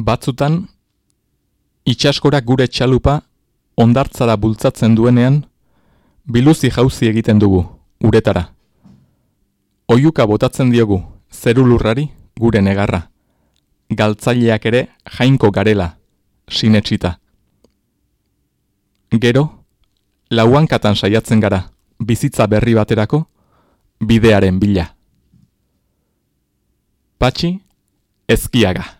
Batzutan, itxaskora gure txalupa ondartzara bultzatzen duenean, biluzi jauzi egiten dugu, uretara. Oiuka botatzen diogu, zerulurrari, gure negarra. Galtzaileak ere jainko garela, sinetxita. Gero, lauankatan saiatzen gara, bizitza berri baterako, bidearen bila. Patxi, ezkiaga.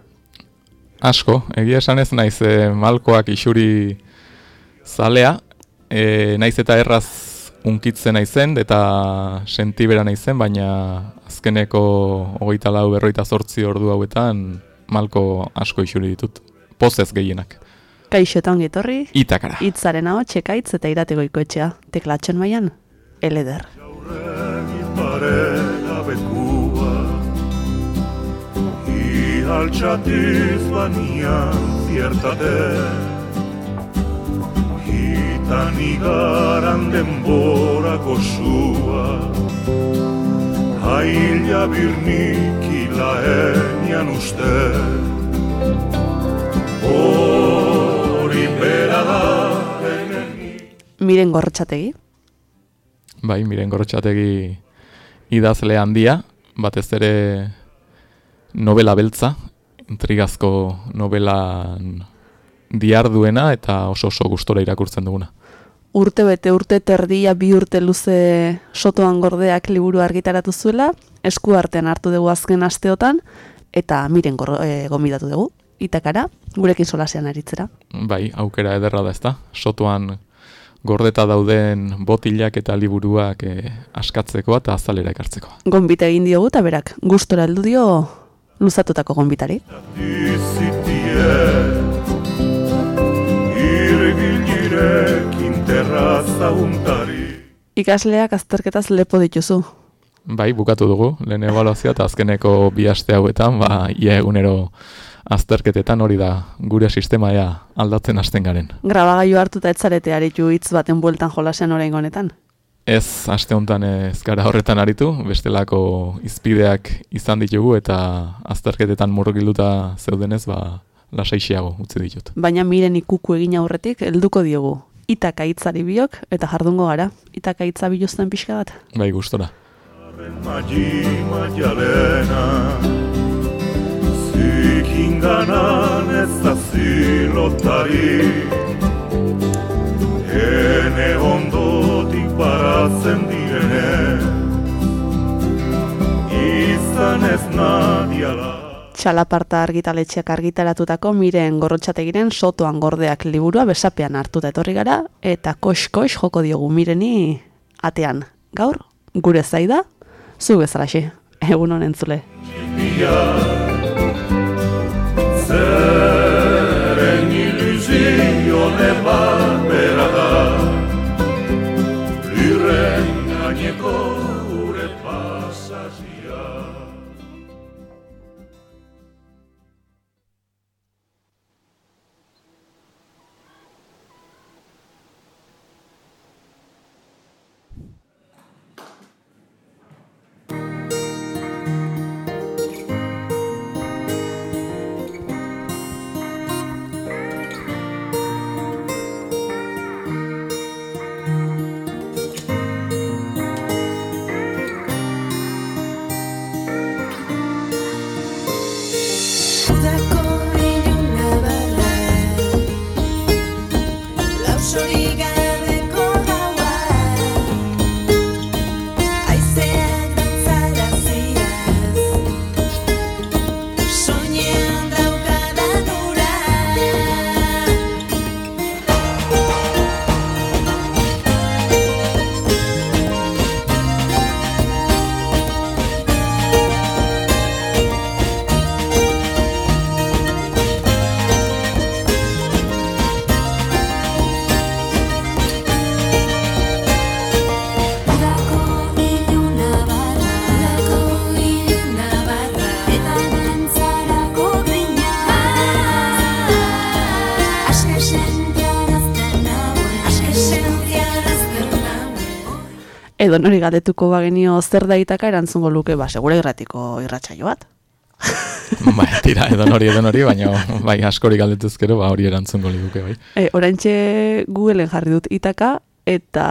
Asko, egia esan ez naiz e, malkoak isuri zalea, e, naiz eta erraz unkitzen naizen eta sentibera naizen, baina azkeneko hogeita lau berroita zortzi ordu hauetan malko asko isuri ditut, pozez gehienak. Kaixetan gitorri, itakara. Itzaren hau, txekaitz eta irategoiko etxea, teklatzen maian, eleder. Altxatiz banian ziertate Hitan igaran denbora gozua Haila birnik ilaenian uste. Hori bera da Miren gorrotxategi? Bai, miren gorrotxategi idazle handia, batez ere novela beltza, intrigazko novela diarduena eta oso oso gustora irakurtzen duguna. Urte bete, urte terdia, bi urte luze sotoan gordeak liburu argitaratu zuela, esku artean hartu dugu azken asteotan, eta miren e, gomidatu dugu, itakara, gurekin solasean aritzera. Bai, aukera ederra da ezta, sotoan gordeta dauden botilak eta liburuak e, askatzeko eta azalera ekartzeko. Gombita egin diogu eta berak, gustora heldu dio luzatutako gonbitari. Ikasleak azterketaz lepo dituzu. Bai, bukatu dugu, lehen evaluazioa eta azkeneko bi aste hauetan, ba, ia egunero azterketetan hori da gure sistema aldatzen hasten garen. Grabagailu hartuta etzarete aritu hitz baten bueltan jolasean orain honetan? Ez, aste honetan ez gara horretan aritu, bestelako izpideak izan ditugu eta azterketetan murrokilduta zeudenez, ba, lasaixiago utzi ditut. Baina miren ikuku egin aurretik, helduko diogu. Itaka hitzari biok eta jardungo gara. Itaka hitza biluzten pixka bat. Bai, gustora. Zikinganan ez da zilotari Ene ondotik baratzen direne Izan ez nadiala Txalaparta argitaletxeak argitaratutako miren gorrotxategiren sotoan gordeak liburua besapean hartuta etorri gara eta kox-kox joko diogu mireni atean. Gaur, gure zaida, zu bezalaxe, egun honen zule. Zeren iluzio Edo nori galdetuko bagenio zer da itaka erantzungo luke, ba, segura irratiko irratsaio bat. bai, tira, edo nori, edo nori, baina bai, askori galdetuzkero, ba, hori erantzungo liguke, bai. E, oraintxe Googleen jarri dut itaka, eta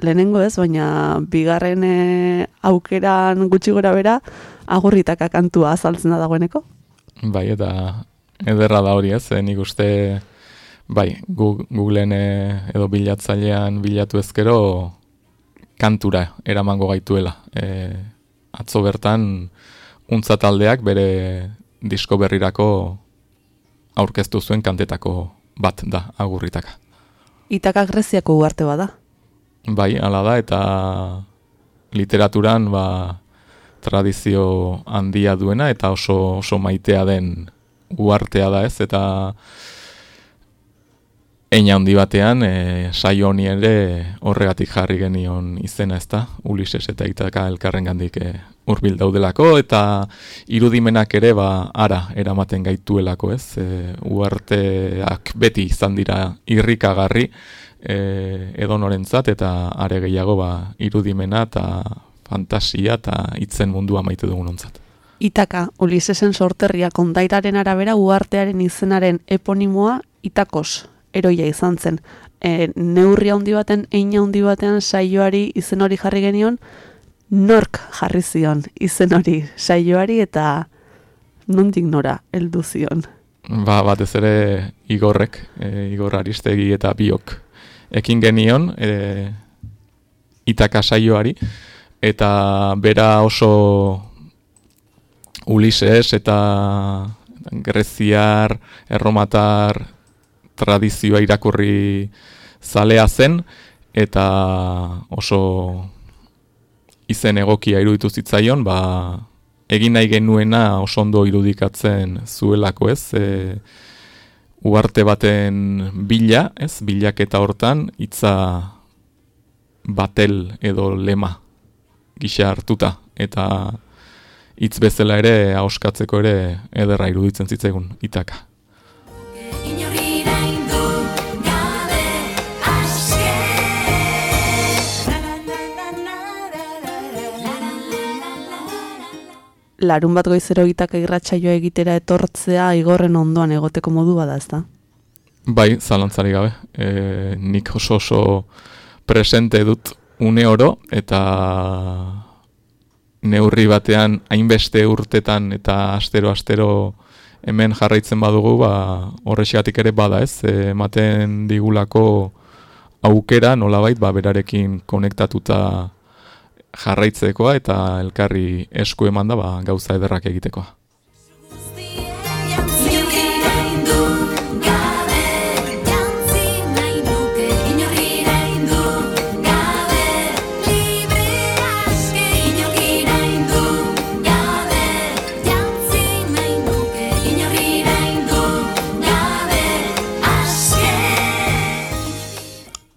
lehenengo ez, baina bigarren e, aukeran gutxi gora bera, agurritaka kantua azaltzen da dagoeneko. Bai, eta ederra da hori ez, eh, nik uste, bai, Googleen eh, edo bilatzailean bilatu ezkero kantura eramango gaituela. E, atzo bertan, untza taldeak bere disko berrirako aurkeztu zuen kantetako bat da, agurritaka. Itaka Greziako ugarte bada. Bai, hala da, eta literaturan ba, tradizio handia duena eta oso, oso maitea den uartea da ez, eta Eina handi batean, e, saio honi ere horregatik jarri genion izena ez da, Ulises eta Itaka elkarren gandik e, urbil daudelako, eta irudimenak ere ba ara eramaten gaituelako ez, e, uarteak beti izan dira irrikagarri e, edonorentzat eta are gehiago ba, irudimena eta fantasia eta hitzen mundua maite dugunontzat. Itaka, Ulisesen sorterria kondairaren arabera uartearen izenaren eponimoa Itakos eroia izan zen. E, neurri handi baten, eina handi batean saioari izen hori jarri genion, nork jarri zion izen hori saioari eta nondik nora heldu zion. Ba, batez ere Igorrek, e, Igor Aristegi eta biok ekin genion e, itaka saioari eta bera oso Ulises eta Greziar, Erromatar tradizioa irakurri zalea zen eta oso izen egokia iruditu zitzaion, ba, egin nahi genuena oso ondo irudikatzen zuelako ez, e, uarte baten bila, ez, bilaketa hortan, hitza batel edo lema gisa hartuta, eta hitz bezala ere ahoskatzeko ere ederra iruditzen zitzaigun itaka. Larun bat goizero itaka irratsaioa egitera etortzea igorren ondoan egoteko modu bada ez da? Bai, zalantzari gabe. E, nik oso oso presente dut une oro eta neurri batean hainbeste urtetan eta astero-astero hemen jarraitzen badugu, ba, horrexegatik ere bada ez, ematen digulako aukera nolabait ba, berarekin konektatuta jarraitzekoa eta elkarri esku eman da ba, gauza ederrak egitekoa.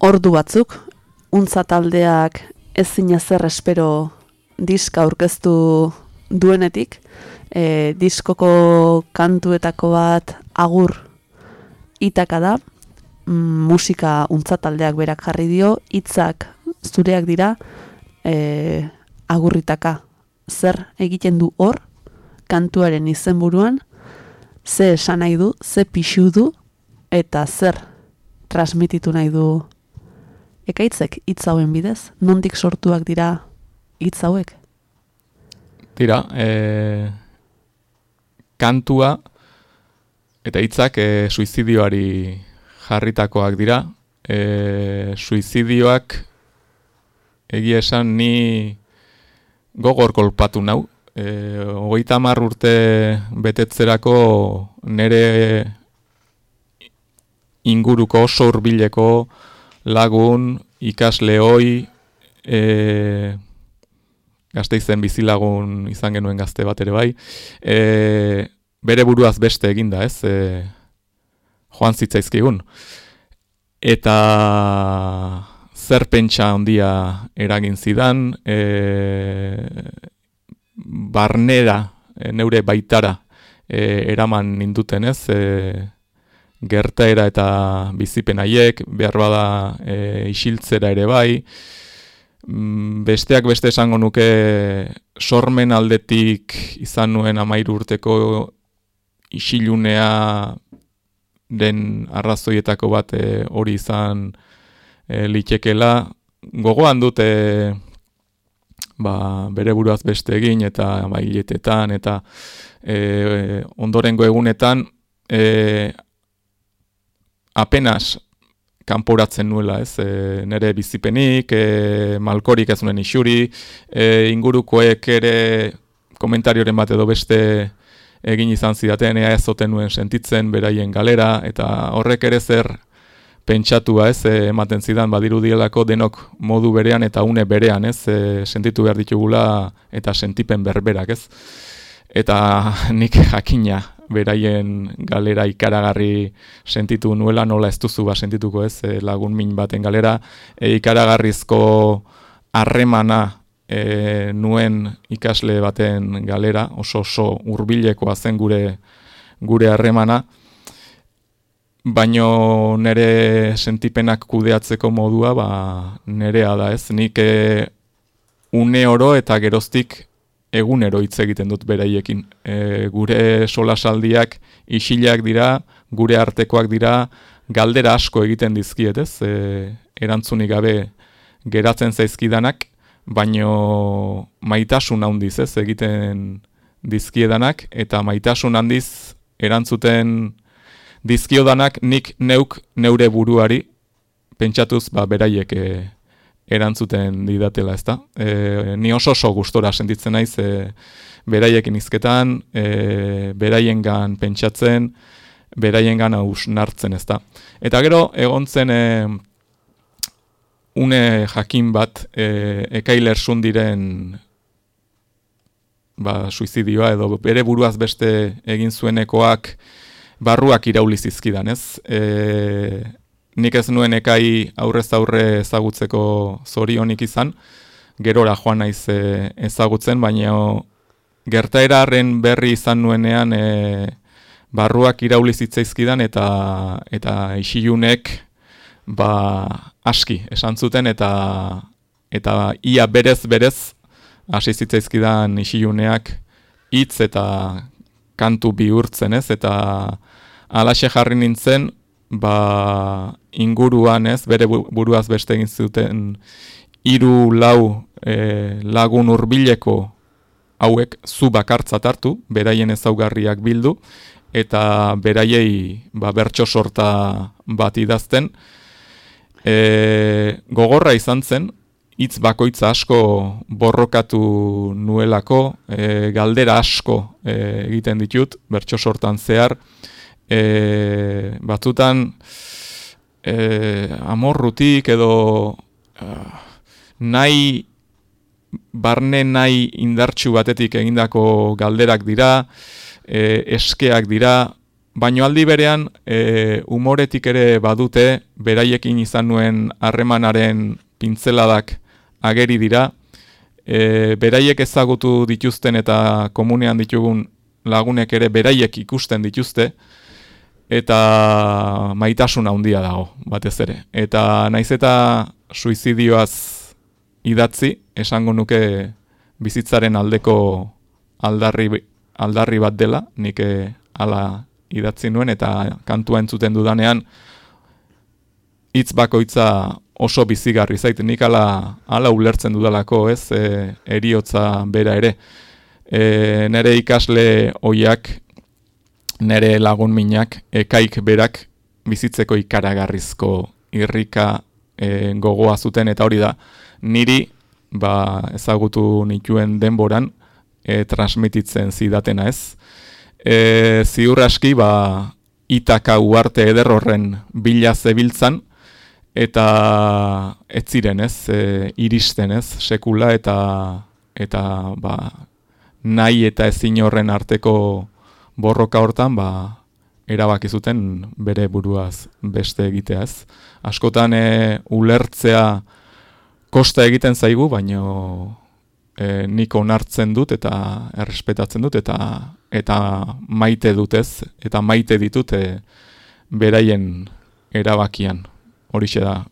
Ordu batzuk, untza taldeak ezin ezer espero diska aurkeztu duenetik, e, diskoko kantuetako bat agur itaka da, mm, musika untza taldeak berak jarri dio, hitzak zureak dira, e, agurritaka zer egiten du hor, kantuaren izenburuan, ze esan nahi du, ze pixu du, eta zer transmititu nahi du ekaitzek hitz hauen bidez? Nondik sortuak dira hitz hauek? Tira, e, kantua eta hitzak e, suizidioari jarritakoak dira. E, suizidioak egia esan ni gogor kolpatu nau. E, hogeita hamar urte betetzerako nere inguruko oso hurbileko lagun, ikasle hoi, e, gazteizen bizilagun izan genuen gazte bat ere bai, e, bere buruaz beste eginda, ez, e, joan zitzaizkigun. Eta zer pentsa handia eragin zidan, e, barnera e, neure baitara e, eraman ninduten ez, e, gertaera eta bizipen haiek, behar bada e, isiltzera ere bai, Mm, besteak beste esango nuke sormen aldetik izan nuen amairu urteko isilunea den arrazoietako bat e, hori izan e, litekela. Gogoan dute ba, bere buruaz beste egin eta bailetetan eta e, ondorengo egunetan e, apenas kanporatzen nuela, ez, e, nere bizipenik, e, malkorik ez nuen isuri, e, ingurukoek ere komentarioren bat edo beste egin izan zidaten, ea ez zoten nuen sentitzen, beraien galera, eta horrek ere zer pentsatua, ez, e, ematen zidan, badiru dielako denok modu berean eta une berean, ez, e, sentitu behar ditugula eta sentipen berberak, ez. Eta nik jakina, beraien galera ikaragarri sentitu nuela, nola ez duzu ba sentituko ez, e, lagun min baten galera, e, ikaragarrizko harremana e, nuen ikasle baten galera, oso oso hurbilekoa zen gure gure harremana, baino nere sentipenak kudeatzeko modua, ba, nerea da ez, nik e, une oro eta geroztik egunero hitz egiten dut beraiekin. E, gure solasaldiak isilak dira, gure artekoak dira, galdera asko egiten dizkiet, ez? E, erantzunik gabe geratzen zaizkidanak, baino maitasun handiz, ez? Egiten dizkiedanak eta maitasun handiz erantzuten dizkiodanak nik neuk neure buruari pentsatuz ba beraiek e, erantzuten didatela, ezta? E, ni oso oso gustora sentitzen naiz e, beraiekin hizketan, e, beraiengan pentsatzen, beraiengan nartzen, ezta? Eta gero egontzen e, une jakin bat e, ekailer sundiren ba, suizidioa edo bere buruaz beste egin zuenekoak barruak iraulizizkidan, ez? E, nik ez nuen ekai aurrez aurre ezagutzeko zorionik izan, gerora joan naiz e, ezagutzen, baina gertaeraren berri izan nuenean e, barruak irauli zitzaizkidan eta eta isilunek ba aski esan zuten eta eta ia berez berez hasi zitzaizkidan isiluneak hitz eta kantu bihurtzen ez? Eta alaxe jarri nintzen ba, inguruan ez, bere buruaz beste egin zuten hiru lau e, lagun hurbileko hauek zu bakartzat hartu, beraien ezaugarriak bildu, eta beraiei ba, bertso sorta bat idazten. E, gogorra izan zen, hitz bakoitza asko borrokatu nuelako, e, galdera asko e, egiten ditut, bertso sortan zehar, e, batzutan e, amorrutik edo e, nahi barne nahi indartsu batetik egindako galderak dira, e, eskeak dira, baino aldi berean e, umoretik ere badute beraiekin izan nuen harremanaren pintzeladak ageri dira, e, beraiek ezagutu dituzten eta komunean ditugun lagunek ere beraiek ikusten dituzte, eta maitasun handia dago, batez ere. Eta naiz eta suizidioaz idatzi, esango nuke bizitzaren aldeko aldarri, aldarri bat dela, nik eh, hala idatzi nuen, eta kantua entzuten dudanean, hitz bakoitza oso bizigarri zait, nik ala, ala ulertzen dudalako, ez, e, eriotza bera ere. E, nere ikasle oiak nere lagun minak, ekaik berak bizitzeko ikaragarrizko irrika e, gogoa zuten. Eta hori da niri ba, ezagutu nituen denboran e, transmititzen zidatena ez. E, ziur aski ba, itaka uarte eder horren bila zebiltzan eta ez ziren ez, e, iristen ez, sekula eta eta ba, nahi eta ezin horren arteko borroka hortan ba, erabaki zuten bere buruaz beste egiteaz. Askotan e, ulertzea kosta egiten zaigu, baino e, nik onartzen dut eta errespetatzen dut eta eta maite dut ez, eta maite ditut e, beraien erabakian. Horixe da,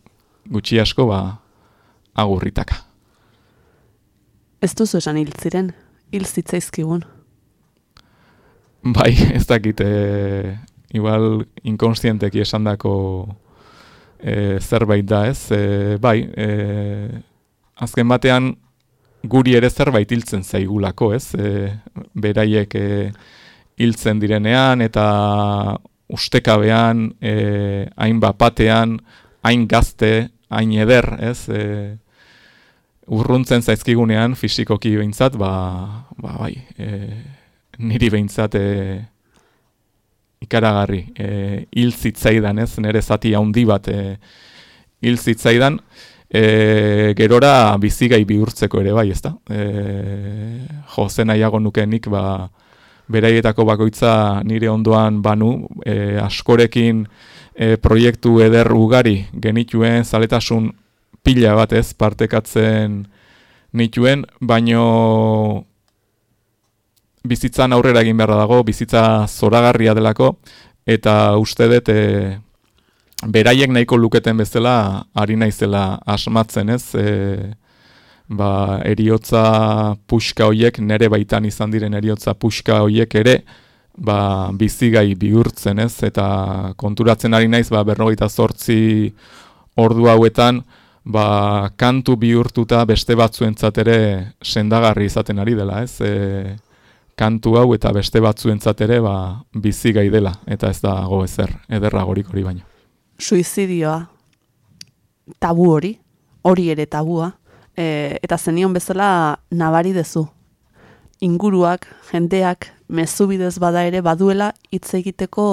gutxi asko ba agurritaka. Ez duzu esan hil ziren, hil zitzaizkigun. Bai, ez dakit, e, igual inkonstienteki esandako e, zerbait da ez, e, bai, e, azken batean guri ere zerbait hiltzen zaigulako, ez? E, beraiek e, hiltzen direnean eta ustekabean, e, hain bapatean, hain gazte, hain eder, ez? E, urruntzen zaizkigunean fisikoki behintzat, ba, ba bai, e, niri behintzat e, ikaragarri, e, hil zitzaidan, ez? Nere zati handi bat e, hil zitzaidan, e, gerora bizigai bihurtzeko ere bai, ezta? E, jo, zen nahiago nukenik, ba, beraietako bakoitza nire ondoan banu, e, askorekin e, proiektu eder ugari genituen zaletasun pila bat ez partekatzen nituen, baino bizitzan aurrera egin beharra dago, bizitza zoragarria delako, eta uste dut e, beraiek nahiko luketen bezala ari naizela asmatzen, ez? E, ba, eriotza puxka hoiek nere baitan izan diren eriotza puxka hoiek ere ba, bizigai bihurtzen, ez? Eta konturatzen ari naiz ba 58 ordu hauetan ba, kantu bihurtuta beste batzuentzat ere sendagarri izaten ari dela, ez? E, kantu hau eta beste batzuentzat ere ba, bizigai dela eta ez dago ezer ederragorik hori baino suizidioa tabu hori, hori ere tabua, e, eta zenion bezala nabari dezu. Inguruak, jendeak, mezu bidez bada ere baduela hitz egiteko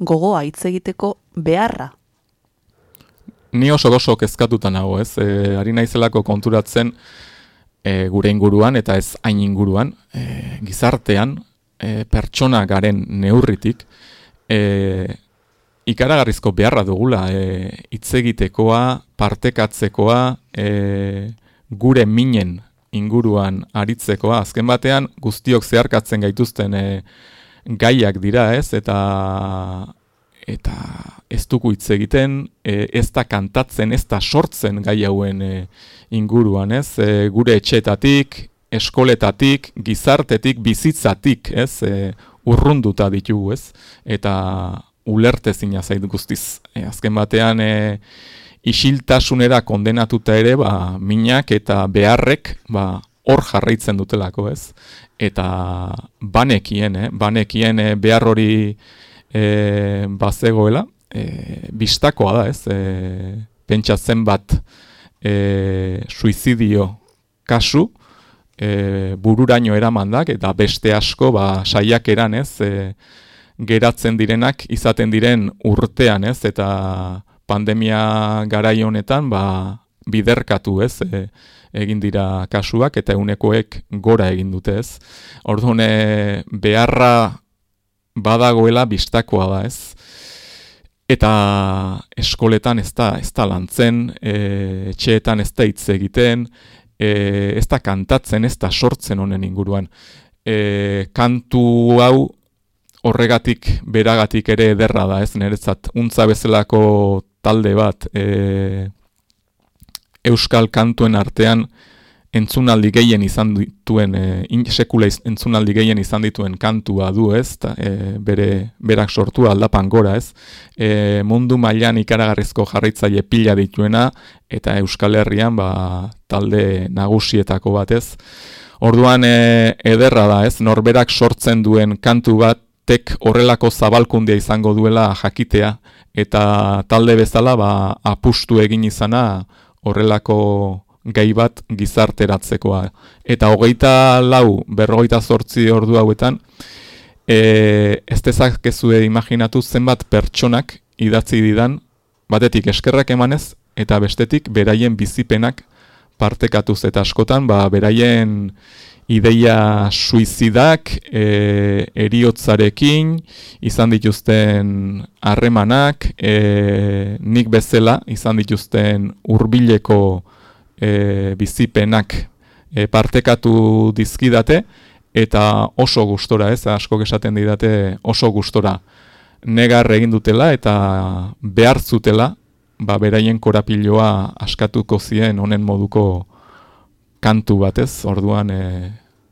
gogoa, hitz egiteko beharra. Ni oso oso kezkatuta nago, ez? E, ari naizelako konturatzen e, gure inguruan eta ez hain inguruan, e, gizartean, e, pertsona garen neurritik, e, ikaragarrizko beharra dugula e, hitz egitekoa, partekatzekoa, e, gure minen inguruan aritzekoa. Azken batean guztiok zeharkatzen gaituzten e, gaiak dira, ez? Eta eta ez dugu hitz egiten, e, ez da kantatzen, ez da sortzen gai hauen e, inguruan, ez? E, gure etxetatik, eskoletatik, gizartetik, bizitzatik, ez? E, urrunduta ditugu, ez? Eta ulertezina zait guztiz. E, azken batean e, isiltasunera kondenatuta ere ba, minak eta beharrek ba, hor jarraitzen dutelako ez. Eta banekien, eh? banekien e, behar hori e, bazegoela, e, bistakoa da ez, e, pentsatzen bat e, suizidio kasu, e, bururaino eramandak, eta beste asko ba, saiak eran ez, e, geratzen direnak izaten diren urtean, ez? Eta pandemia garai honetan ba, biderkatu, ez? E, egin dira kasuak eta unekoek gora egin dute, ez? Orduan e, beharra badagoela bistakoa da, ez? Eta eskoletan ez da, ez da lantzen, e, etxeetan ez da hitz egiten, e, ez da kantatzen, ez da sortzen honen inguruan. E, kantu hau horregatik beragatik ere ederra da, ez niretzat untza bezalako talde bat e, euskal kantuen artean entzunaldi gehien izan dituen e, sekula entzunaldi gehien izan dituen kantua du, ez? Ta, e, bere berak sortua aldapan gora, ez? E, mundu mailan ikaragarrizko jarraitzaile pila dituena eta Euskal Herrian ba, talde nagusietako bat, ez? Orduan e, ederra da, ez? Norberak sortzen duen kantu bat tek horrelako zabalkundia izango duela jakitea eta talde bezala ba, apustu egin izana horrelako gai bat gizarteratzekoa. Eta hogeita lau, berrogeita zortzi ordu hauetan, e, ez dezakezue imaginatu zenbat pertsonak idatzi didan, batetik eskerrak emanez, eta bestetik beraien bizipenak partekatuz eta askotan, ba, beraien ideia suizidak, e, eriotzarekin, izan dituzten harremanak, e, nik bezala izan dituzten hurbileko e, bizipenak e, partekatu dizkidate, eta oso gustora, ez, askok esaten didate oso gustora. Negar egin dutela eta behar zutela, ba, beraien korapiloa askatuko zien honen moduko kantu batez, orduan e,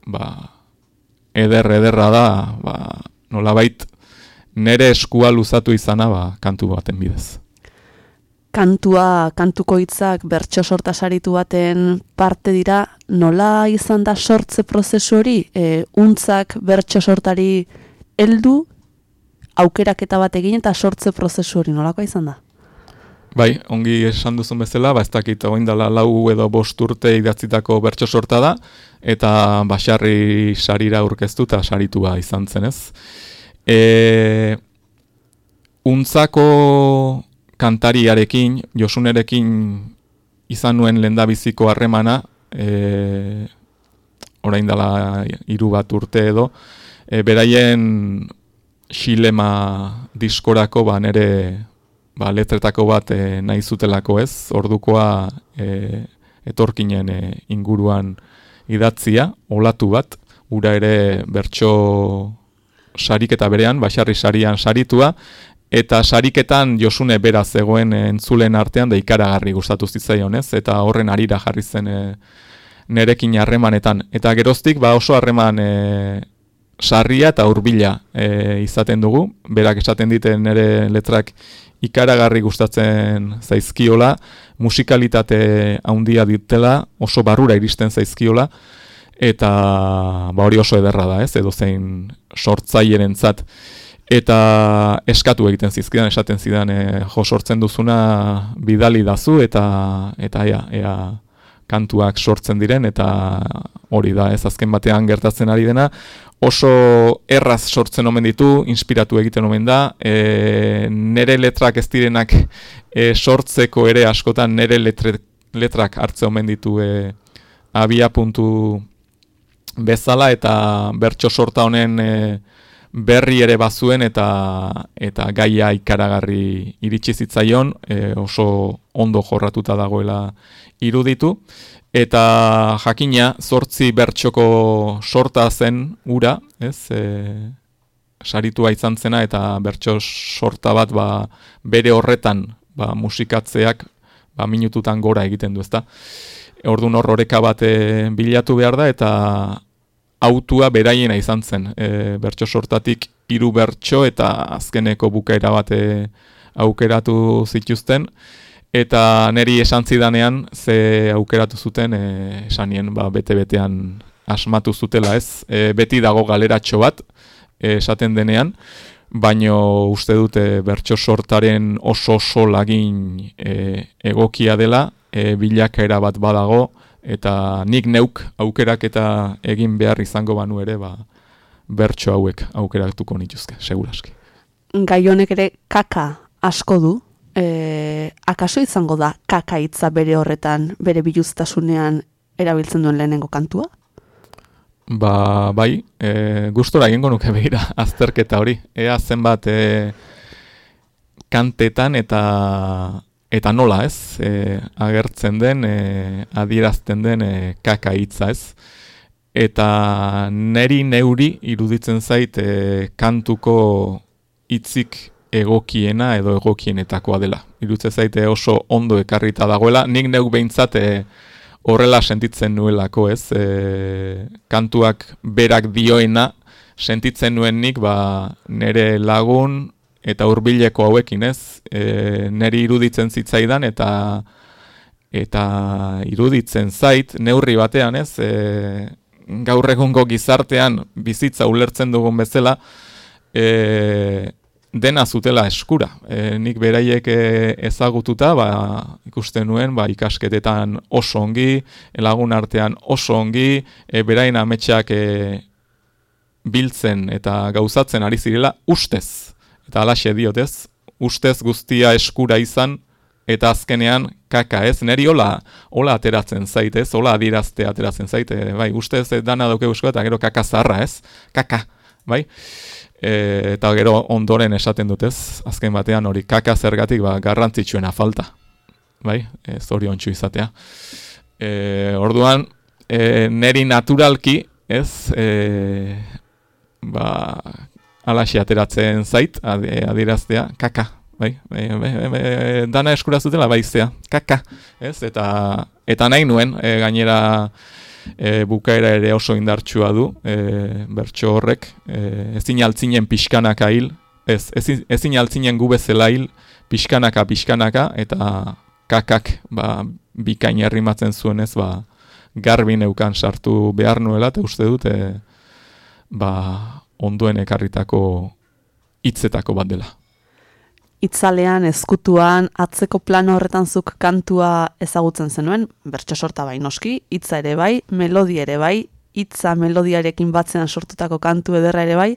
ba, eder ederra da, ba, nolabait nere eskua luzatu izana ba, kantu baten bidez. Kantua, kantuko hitzak bertso sorta saritu baten parte dira, nola izan da sortze prozesu hori? E, untzak bertso sortari heldu aukeraketa bat egin eta sortze prozesu hori nolakoa izan da? Bai, ongi esan duzun bezala, ba ez dakit oin dela lau edo bost urte idatzitako bertso sorta da, eta basarri sarira aurkeztu eta saritua izan zen ez. E, untzako kantariarekin, josunerekin izan nuen lendabiziko harremana, e, orain dela hiru bat urte edo, e, beraien xilema diskorako ba nere ba, letretako bat e, nahi zutelako ez, ordukoa e, etorkinen e, inguruan idatzia, olatu bat, ura ere bertso sariketa berean, basarri sarian saritua, eta sariketan josune bera zegoen entzulen artean da ikaragarri gustatu zitzaion ez, eta horren arira jarri zen e, nerekin harremanetan. Eta geroztik ba oso harreman e, sarria eta hurbila e, izaten dugu, berak esaten diten nere letrak ikaragarri gustatzen zaizkiola, musikalitate handia ditela, oso barrura iristen zaizkiola, eta ba hori oso ederra da, ez, edo zein sortzailerentzat eta eskatu egiten zizkidan, esaten zidan, e, jo sortzen duzuna bidali dazu, eta eta ea, ea kantuak sortzen diren, eta hori da, ez azken batean gertatzen ari dena, oso erraz sortzen omen ditu, inspiratu egiten omen da, e, nere letrak ez direnak e, sortzeko ere askotan nere letre, letrak hartze omen ditu e, abia puntu bezala, eta bertso sorta honen e, berri ere bazuen eta eta gaia ikaragarri iritsi zitzaion e, oso ondo jorratuta dagoela iruditu, eta jakina zortzi bertxoko sorta zen ura, ez, e, saritua izan zena, eta bertso sorta bat ba, bere horretan ba, musikatzeak ba, minututan gora egiten du, ezta. Ordu nor horreka bat e, bilatu behar da, eta autua beraiena izan zen, e, bertso sortatik hiru bertso eta azkeneko bukaera bat aukeratu zituzten, Eta neri esan zidanean, ze aukeratu zuten, e, esanien ba, bete-betean asmatu zutela ez. E, beti dago galeratxo bat, e, esaten denean, baino uste dute bertso sortaren oso oso lagin e, egokia dela, e, bilakaera bat badago, eta nik neuk aukerak eta egin behar izango banu ere, ba, bertso hauek aukeratuko nituzke, seguraski. Gai honek ere kaka asko du, e, akaso izango da kakaitza bere horretan, bere biluztasunean erabiltzen duen lehenengo kantua? Ba, bai, e, gustora egingo nuke behira azterketa hori. Ea zenbat e, kantetan eta eta nola ez, e, agertzen den, e, adierazten den e, kaka hitza ez. Eta neri neuri iruditzen zait e, kantuko hitzik egokiena edo egokienetakoa dela. Irutze zaite oso ondo ekarrita dagoela, nik neuk behintzat e, horrela sentitzen nuelako ez, e, kantuak berak dioena sentitzen nuen nik ba, nere lagun eta hurbileko hauekin ez, e, neri iruditzen zitzaidan eta eta iruditzen zait neurri batean ez, e, gaur egungo gizartean bizitza ulertzen dugun bezala, e, dena zutela eskura. E, nik beraiek e, ezagututa, ba, ikusten nuen, ba, ikasketetan oso ongi, lagun artean oso ongi, e, berain ametsak e, biltzen eta gauzatzen ari zirela ustez. Eta alaxe diotez, ustez guztia eskura izan, eta azkenean kaka ez, neri hola, hola ateratzen zaitez, hola adirazte ateratzen zaite, bai, ustez dana dauke eta gero kaka zarra ez, kaka, bai, E, eta gero ondoren esaten dutez, azken batean hori kaka zergatik ba, garrantzitsuena falta. Bai, e, zorion izatea. E, orduan, e, neri naturalki, ez, e, ba, alaxi ateratzen zait, adi- adieraztea, kaka, bai, bai, bai, bai, dana eskurazutela baizea, kaka, ez, eta, eta nahi nuen, e, gainera, e, bukaera ere oso indartsua du, e, bertso horrek, e, ezin altzinen pixkanaka hil, ez, ezin, ezin altzinen gu bezala hil, pixkanaka, pixkanaka, eta kakak, ba, bikain herrimatzen zuenez, ba, garbi neukan sartu behar nuela, eta uste dut, e, ba, onduen ekarritako hitzetako bat dela. Itzalean, ezkutuan, atzeko plano horretan zuk kantua ezagutzen zenuen, bertso sorta bai noski, hitza ere bai, melodia ere bai, hitza melodiarekin batzean sortutako kantu ederra ere bai,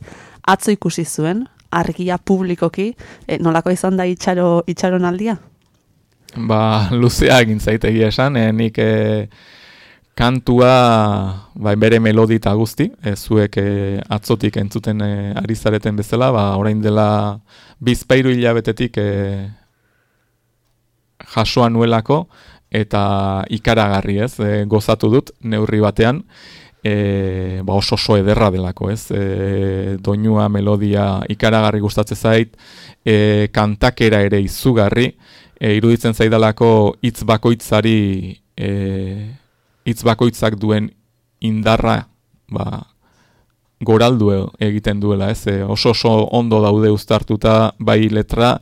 atzo ikusi zuen, argia publikoki, e, nolako izan da itxaro, itxaronaldia? Ba, luzea egin zaitegia esan, e, nik e, kantua ba, bere melodi eta guzti, e, zuek e, atzotik entzuten e, ari zareten bezala, ba, orain dela bizpairu hilabetetik e, jasoa nuelako, eta ikaragarri ez, e, gozatu dut neurri batean, e, ba oso oso ederra delako ez, e, doinua, melodia ikaragarri gustatzen zait, e, kantakera ere izugarri, e, iruditzen zaidalako hitz bakoitzari e, hitz bakoitzak duen indarra ba, goraldu egiten duela, ez? E, oso oso ondo daude uztartuta bai letra,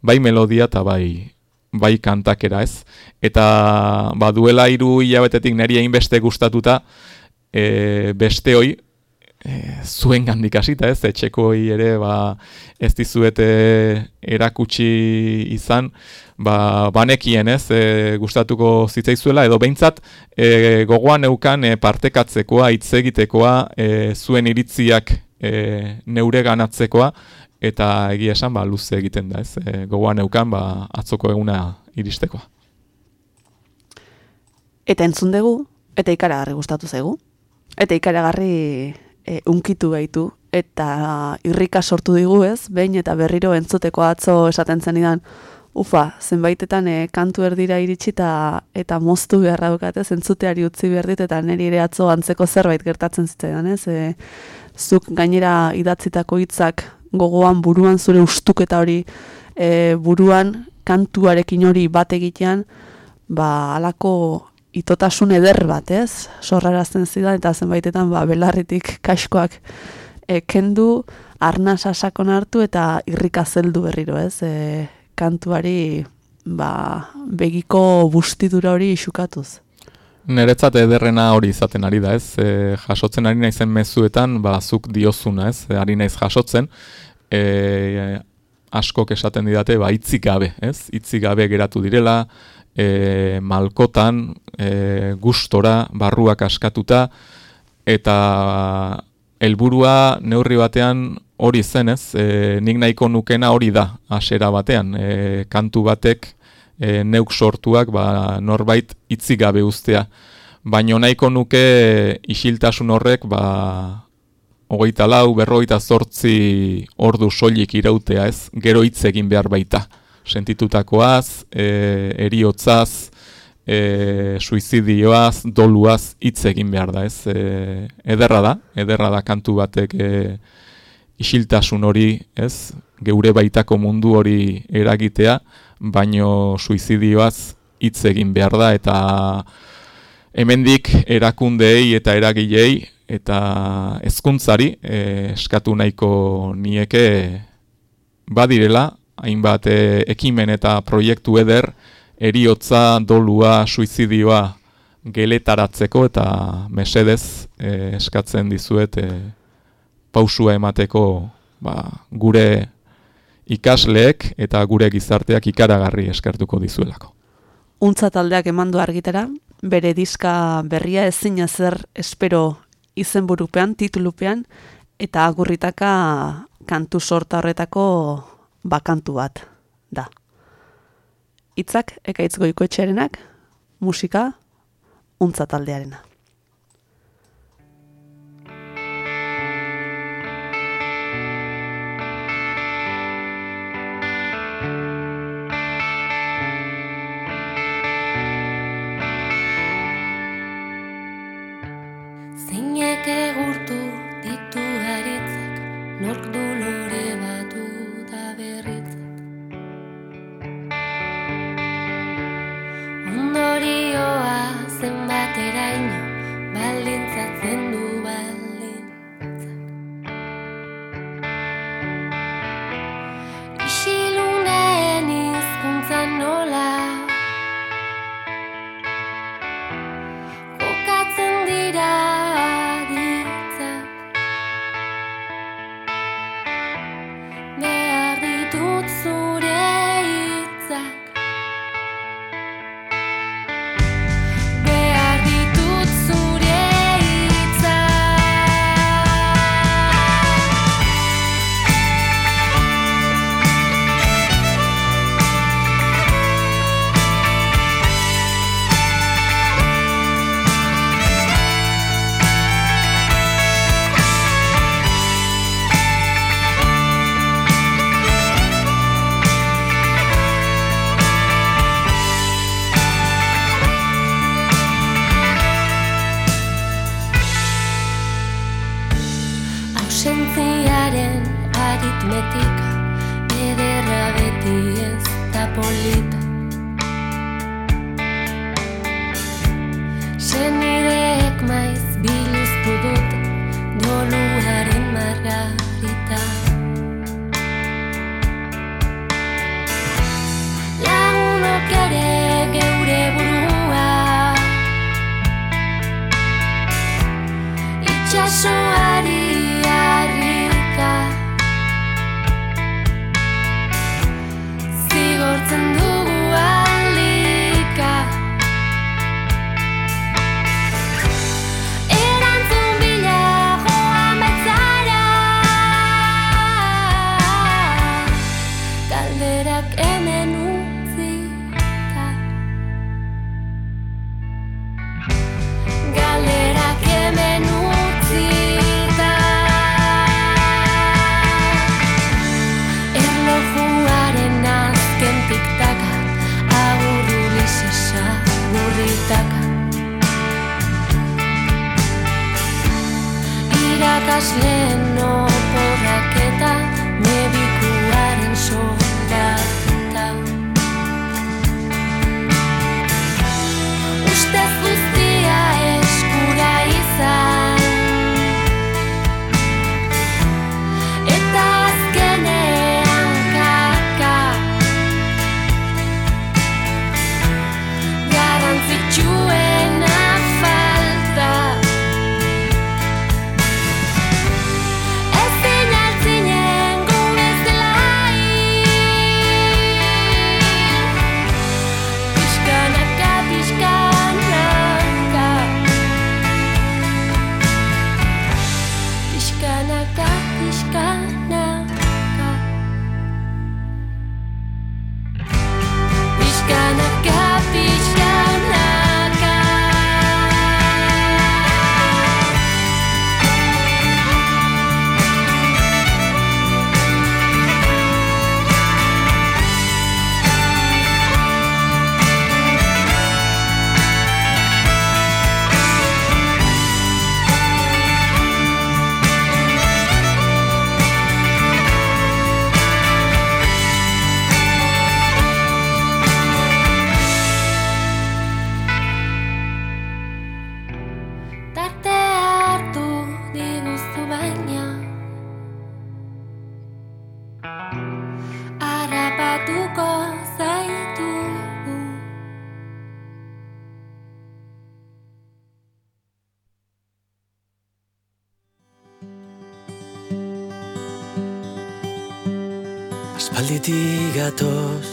bai melodia eta bai bai kantakera, ez? Eta ba duela hiru hilabetetik neri hainbeste gustatuta e, beste hoi e, zuen gandik hasita, ez? Etxekoi ere ba ez dizuete erakutsi izan, ba, banekien ez, e, gustatuko zitzaizuela, edo behintzat e, gogoan neukan e, partekatzekoa, hitz egitekoa, e, zuen iritziak e, neure ganatzekoa, eta egia esan ba, luze egiten da, ez, e, gogoan neukan ba, atzoko eguna iristekoa. Eta entzun dugu, eta ikaragarri gustatu zaigu. Eta ikaragarri e, unkitu gaitu, eta irrika sortu digu ez, behin eta berriro entzuteko atzo esaten zenidan, ufa, zenbaitetan e, kantu erdira iritsi eta, eta moztu beharra dukat ez, entzuteari utzi behar dit, eta niri ere atzo antzeko zerbait gertatzen zitzaidan ez, e, zuk gainera idatzitako hitzak gogoan buruan zure ustuketa hori e, buruan kantuarekin hori bat egitean, ba, alako itotasun eder bat, ez? Sorrarazten zidan eta zenbaitetan ba, belarritik kaskoak e, kendu, arna sasakon hartu eta irrika zeldu berriro, ez? E, kantuari ba, begiko bustidura hori isukatuz. Neretzat ederrena hori izaten ari da, ez? E, jasotzen ari naizen mezuetan, ba, zuk diozuna, ez? E, ari naiz jasotzen, e, askok esaten didate, ba, hitzik gabe, ez? Hitzik gabe geratu direla, e, malkotan, e, gustora, barruak askatuta, eta helburua neurri batean hori zenez, e, nik nahiko nukena hori da, hasera batean, e, kantu batek e, neuk sortuak ba, norbait hitzik gabe uztea. Baina nahiko nuke isiltasun horrek ba, hogeita lau, berrogeita zortzi ordu soilik irautea ez, gero hitz egin behar baita. Sentitutakoaz, e, eriotzaz, e, suizidioaz, doluaz hitz egin behar da ez. E, ederra da, ederra da kantu batek e, isiltasun hori, ez, geure baitako mundu hori eragitea, baino suizidioaz hitz egin behar da eta hemendik erakundeei eta eragilei eta hezkuntzari e, eskatu nahiko nieke badirela hainbat e, ekimen eta proiektu eder eriotza, dolua, suizidioa geletaratzeko eta mesedez e, eskatzen dizuet e, pausua emateko ba, gure ikasleek eta gure gizarteak ikaragarri eskertuko dizuelako. Untza taldeak emandu argitara, bere diska berria ezin zer espero izenburupean, titulupean, eta agurritaka kantu sorta horretako bakantu bat da. Hitzak ekaitz goikoetxearenak, musika untza taldearena. nola. gatoz.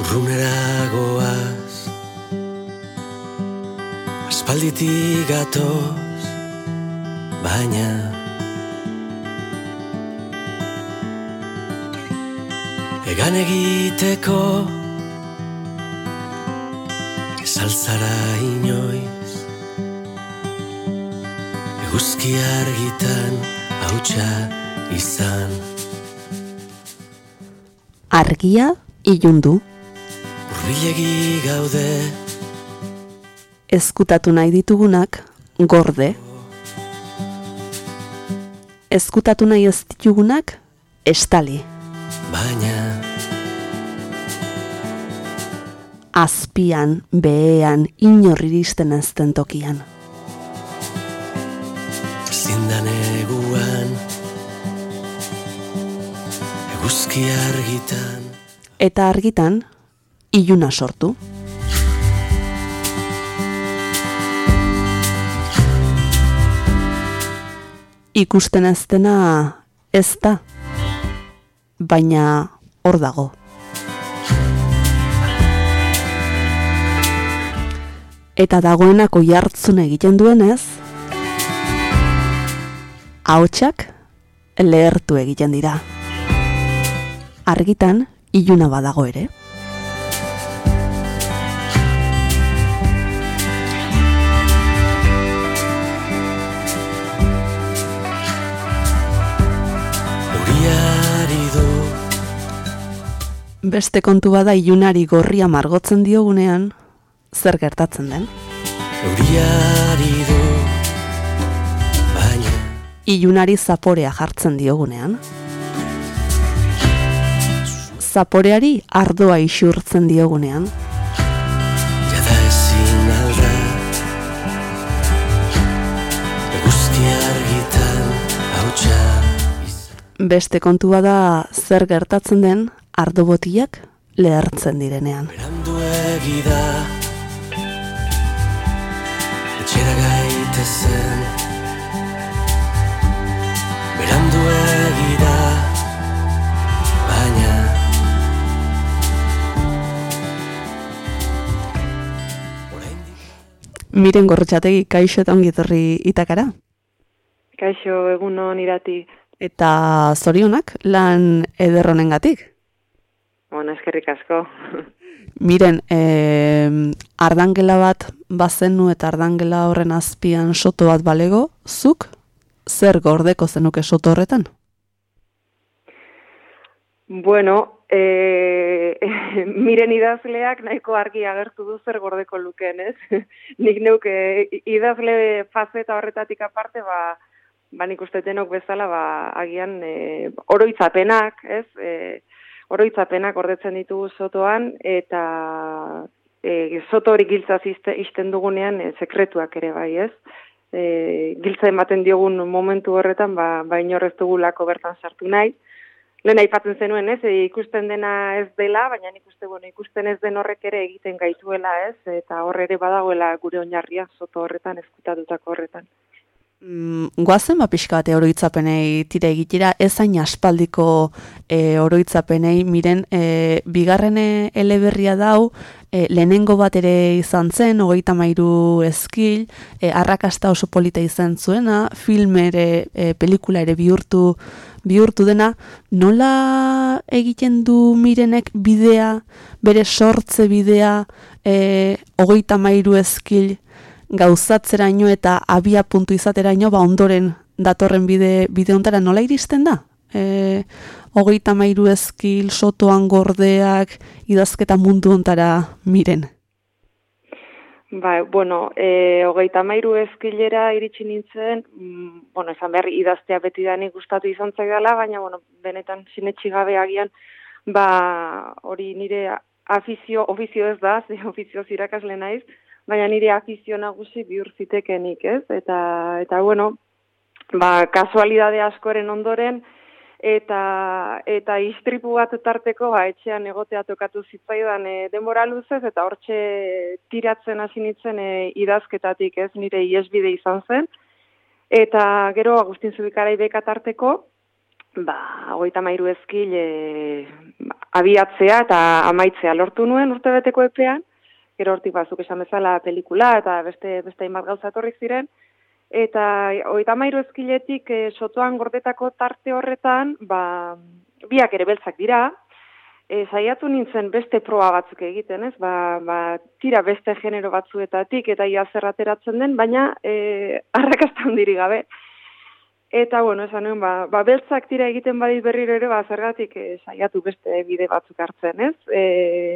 Urrunera goaz. Aspalditik gatoz. Baina Egan egiteko Esaltzara inoiz? Eguzki argitan hautsa izan argia ilundu. Urrilegi gaude. Ezkutatu nahi ditugunak gorde. Ezkutatu nahi ez ditugunak estali. Baina. Azpian, behean, inorriristen ezten tokian. Zindan. Zindan eguan. Eguzki argitan Eta argitan, iluna sortu. Ikusten ez dena ez da, baina hor dago. Eta dagoenako jartzun egiten duenez, ahotsak lehertu egiten dira. Argitan, iluna badago ere. Beste kontu bada ilunari gorria margotzen diogunean, zer gertatzen den. Euriari du Baina Ilunari zaporea jartzen diogunean. Zaporeari ardoa isurtzen diogunean. Jada ezin alda Eguzki argitan hautsa Beste kontu bada zer gertatzen den ardo botiak lehertzen direnean. Berandu egida Etxera gaitezen Miren gorrotxategi kaixo eta ongi etorri itakara. Kaixo, egun hon irati. Eta zorionak lan ederronengatik. Bueno, eskerrik asko. Miren, eh, ardangela bat bazenu eta ardangela horren azpian soto bat balego, zuk zer gordeko zenuke soto horretan? bueno, e, miren idazleak nahiko argi agertu du zer gordeko lukeen, ez? Nik neuke idazle fazeta horretatik aparte, ba, ba nik uste denok bezala, ba, agian e, oroitzapenak, ez? E, oroitzapenak gordetzen ditugu sotoan, eta e, soto hori giltzaz izte, izten dugunean e, sekretuak ere bai, ez? E, giltza ematen diogun momentu horretan, ba, ba inorrez dugulako bertan sartu nahi. Lehen aipatzen zenuen, ez, e, ikusten dena ez dela, baina nik uste, bueno, ikusten ez den horrek ere egiten gaituela, ez, eta hor ere badagoela gure oinarria soto horretan, ezkutatutako horretan. Mm, goazen ba pixka bat oroitzapenei tira egitera, ez hain aspaldiko e, oroitzapenei, miren, e, bigarren e, eleberria dau, e, lehenengo bat ere izan zen, hogeita mairu eskil, e, arrakasta oso polita izan zuena, film ere, e, pelikula ere bihurtu, bihurtu dena, nola egiten du mirenek bidea, bere sortze bidea, e, hogeita mairu eskil, gauzatzeraino eta abia puntu izateraino ba ondoren datorren bide bide hontara nola iristen da? E, hogeita mairu eskil, sotoan gordeak, idazketa mundu hontara miren. Ba, bueno, e, hogeita mairu eskilera iritsi nintzen, mm, bueno, esan behar idaztea beti da gustatu izan zaidala, baina, bueno, benetan sinetxi gabe agian, ba, hori nire afizio, ofizio ez da, ze ofizioz irakasle naiz, baina nire afizio nagusi bihur zitekenik, ez? Eta, eta bueno, ba, kasualidade askoren ondoren, eta eta istripu bat tarteko ba, etxean egotea tokatu zitzaidan e, denbora luzez eta hortxe tiratzen hasi nintzen e, idazketatik ez nire iesbide izan zen. Eta gero Agustin Zubikarai beka tarteko ba hogeita mairu ezkil e, abiatzea eta amaitzea lortu nuen urtebeteko epean. Gero hortik bazuk esan bezala pelikula eta beste beste hainbat gauza etorri ziren Eta hogeita mairu ezkiletik e, sotoan gordetako tarte horretan, ba, biak ere beltzak dira, e, saiatu nintzen beste proba batzuk egiten, ez? Ba, ba, tira beste genero batzuetatik eta ia zer ateratzen den, baina e, arrakasta handiri gabe. Eta, bueno, esan nuen, ba, ba, beltzak tira egiten badit berriro ere, ba, zergatik e, saiatu beste bide batzuk hartzen, ez? E,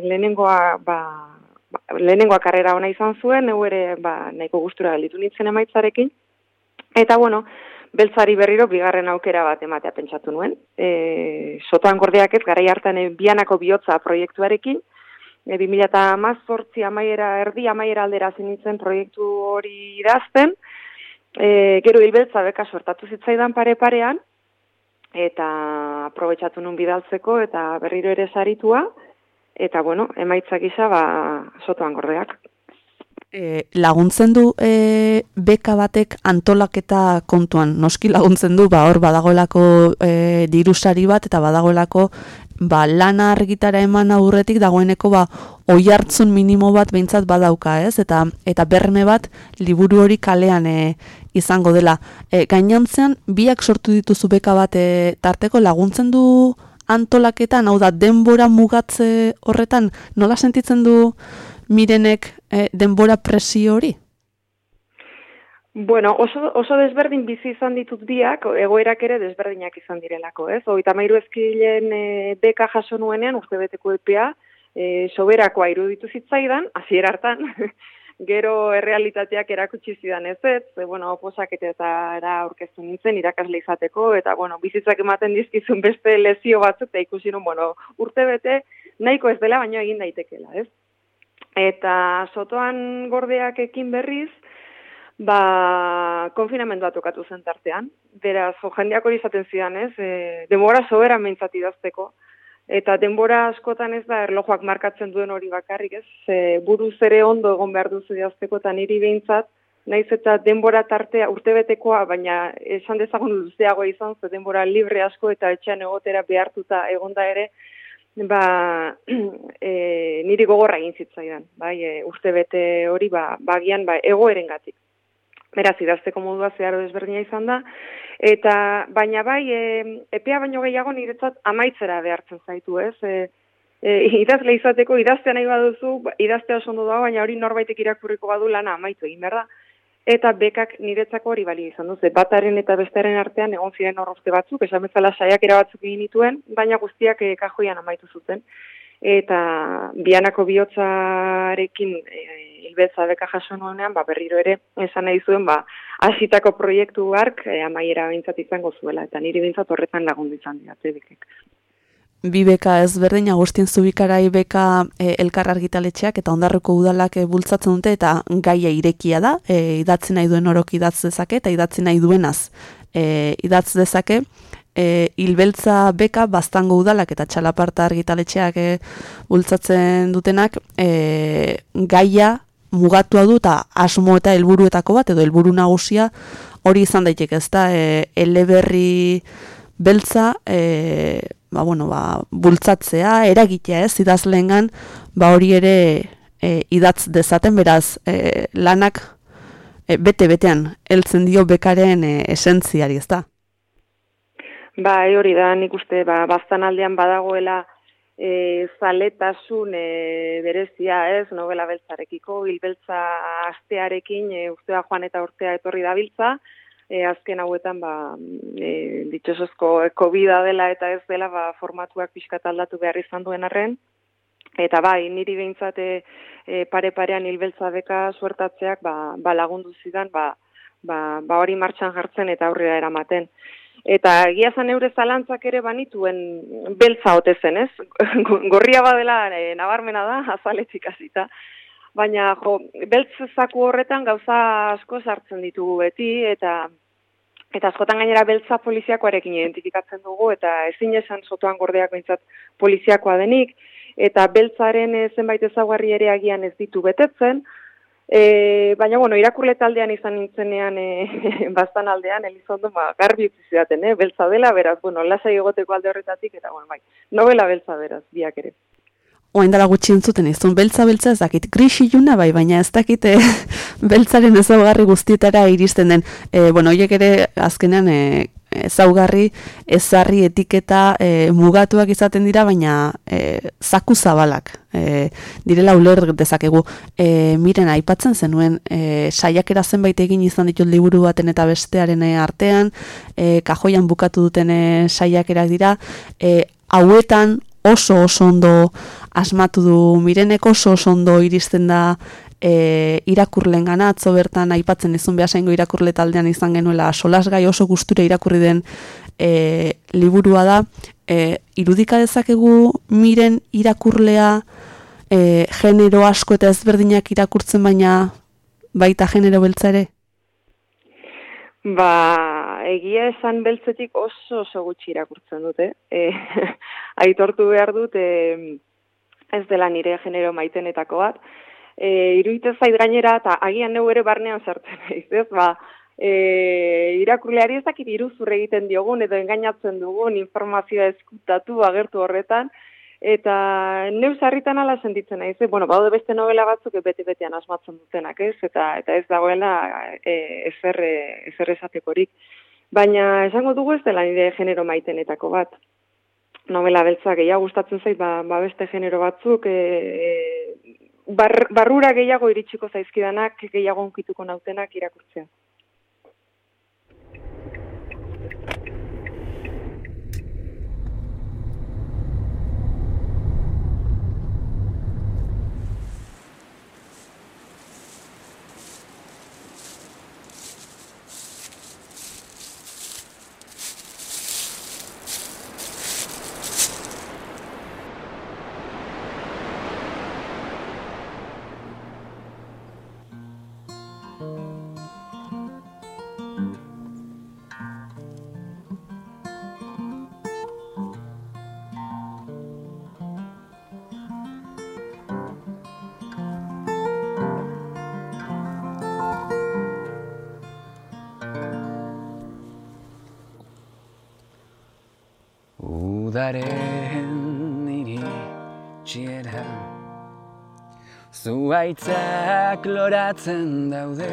lehenengoa, ba, ba, lehenengoa karrera ona izan zuen, neu ere, ba, nahiko gustura gelitu nintzen emaitzarekin, Eta bueno, beltzari berriro bigarren aukera bat ematea pentsatu nuen. E, sotoan gordeak ez, garai hartan e, bianako bihotza proiektuarekin, e, 2018 amaiera, erdi amaiera aldera zinitzen proiektu hori idazten, e, gero hilbeltza beka sortatu zitzaidan pare-parean, eta aprobetxatu nun bidaltzeko, eta berriro ere saritua, eta bueno, emaitzak gisa, ba, sotoan gordeak. E, laguntzen du e, beka batek antolaketa kontuan, noski laguntzen du, ba, hor badagoelako e, dirusari bat, eta badagoelako ba, lana argitara eman aurretik dagoeneko ba, oi hartzun minimo bat behintzat badauka, ez? Eta, eta berme bat liburu hori kalean e, izango dela. E, gainantzean, biak sortu dituzu beka bat e, tarteko laguntzen du antolaketan, hau da, denbora mugatze horretan, nola sentitzen du mirenek e, denbora presio hori? Bueno, oso, oso desberdin bizi izan ditut biak, egoerak ere desberdinak izan direlako, ez? Oita mairu ezkilen e, beka jaso nuenean, urte beteko epea, e, soberakoa iruditu zitzaidan, hasier hartan, gero errealitateak erakutsi zidan ez ez, e, bueno, oposakete eta era aurkeztu nintzen irakasle izateko, eta, bueno, bizitzak ematen dizkizun beste lezio batzuk, eta ikusi nun, bueno, urte bete nahiko ez dela, baino egin daitekela, ez? Eta sotoan gordeak ekin berriz, ba, konfinamendua tokatu zen tartean. Beraz, jo, jendeak hori izaten zidan, ez? E, denbora sobera mentzat idazteko. Eta denbora askotan ez da erlojuak markatzen duen hori bakarrik, ez? E, buruz ere ondo egon behar duzu idazteko, eta niri behintzat, naiz eta denbora tartea urtebetekoa, baina esan dezagun luzeago izan, ze denbora libre asko eta etxean egotera behartuta egonda ere, ba, e, niri gogorra egin zitzaidan, bai, e, urtebete hori, ba, bagian, ba, egoerengatik. Beraz, idazteko modua zeharo desberdina izan da, eta baina bai, e, epea baino gehiago niretzat amaitzera behartzen zaitu, ez? E, e, idazle izateko, idaztea nahi baduzu, ba, idaztea oso ondo da, baina hori norbaitek irakurriko badu lana amaitu egin behar da. Eta bekak niretzako hori bali izan duz, bataren eta bestaren artean egon ziren horrozte batzuk, esan bezala saiakera batzuk egin dituen, baina guztiak e, kajoian amaitu zuten. Eta bianako bihotzarekin e, hilbetza beka jaso nuenean, ba, berriro ere, esan nahi zuen, ba, hasitako proiektu hark e, amaiera bintzat izango zuela, eta niri bintzat horretan lagundu izan diate bikek. Bi beka ezberdin, Agustin Zubikarai beka e, elkar argitaletxeak eta ondarroko udalak e, bultzatzen dute eta gaia irekia da, e, idatzi nahi duen orok idatz dezake eta idatzi nahi duenaz e, idatz dezake, e, hilbeltza beka baztango udalak eta txalaparta argitaletxeak e, bultzatzen dutenak e, gaia mugatua du eta asmo eta helburuetako bat edo helburu nagusia hori izan daiteke ezta? E, eleberri beltza e, ba, bueno, ba, bultzatzea, eragitea ez, idazleengan ba hori ere e, idatz dezaten, beraz e, lanak e, bete-betean heltzen dio bekaren e, esentziari ez da. Ba, hori da, nik uste, ba, baztan aldean badagoela e, zaletasun e, berezia ez, novela beltzarekiko, hilbeltza astearekin, e, ustea joan eta urtea etorri dabiltza, e, azken hauetan ba e, ditxosozko covid dela eta ez dela ba formatuak pixkat aldatu behar izan duen arren eta bai niri behintzat e, pare parean hilbeltza beka suertatzeak ba, ba lagundu zidan ba, ba, ba hori martxan jartzen eta aurrera eramaten Eta egia zan eure zalantzak ere banituen beltza ote zen, ez? Gorria badela e, nabarmena da, azaletik hasita. Baina, jo, beltzazaku horretan gauza asko sartzen ditugu beti, eta eta askotan gainera beltza poliziakoarekin identifikatzen dugu, eta ezin esan sotoan gordeak behintzat poliziakoa denik, eta beltzaren e, zenbait ezaguarri ere agian ez ditu betetzen, E, baina, bueno, irakurle taldean izan nintzenean e, bastan aldean, elizondo, ba, garbi utzi zidaten, eh? beltza dela, beraz, bueno, lasai egoteko alde horretatik, eta, bueno, bai, novela beltza beraz, biak ere. Oain dela gutxi entzuten izun, beltza-beltza ez dakit, grisi juna bai, baina ez dakit e, beltzaren ezaugarri guztietara iristen den. E, bueno, horiek ere azkenean e, ezaugarri, ezarri etiketa e, mugatuak izaten dira, baina e, zaku zabalak e, direla uler dezakegu. E, miren, aipatzen zenuen, e, saiakera zenbait egin izan ditut liburu baten eta bestearen artean, e, kajoian bukatu duten saiakerak dira, e, hauetan oso oso ondo asmatu du mirenek oso oso ondo iristen da e, irakurlen gana, atzo bertan aipatzen izun behasaingo irakurle taldean izan genuela solasgai oso gustura irakurri den e, liburua da, e, irudika dezakegu miren irakurlea e, genero asko eta ezberdinak irakurtzen baina baita genero beltza ere? Ba, egia esan beltzetik oso oso gutxi irakurtzen dute. E, aitortu behar dut, e, ez dela nire genero maitenetako bat. E, iruditzen zait gainera, eta agian neu ere barnean sartzen naiz, ez? Ba, e, irakurleari ez dakit iruzur egiten diogun edo engainatzen dugun informazioa eskutatu agertu horretan, eta neu sarritan ala sentitzen naiz, eh? bueno, baude beste novela batzuk bete-betean asmatzen dutenak, ez? Eta eta ez dagoela e, ezer e, ezer esatekorik. Baina esango dugu ez dela nire genero maitenetako bat. Novela beltza gehiago gustatzen zait, ba, ba beste genero batzuk, e, e, bar, barrura gehiago iritsiko zaizkidanak, gehiago unkituko nautenak irakurtzea. Zuaitzak loratzen daude.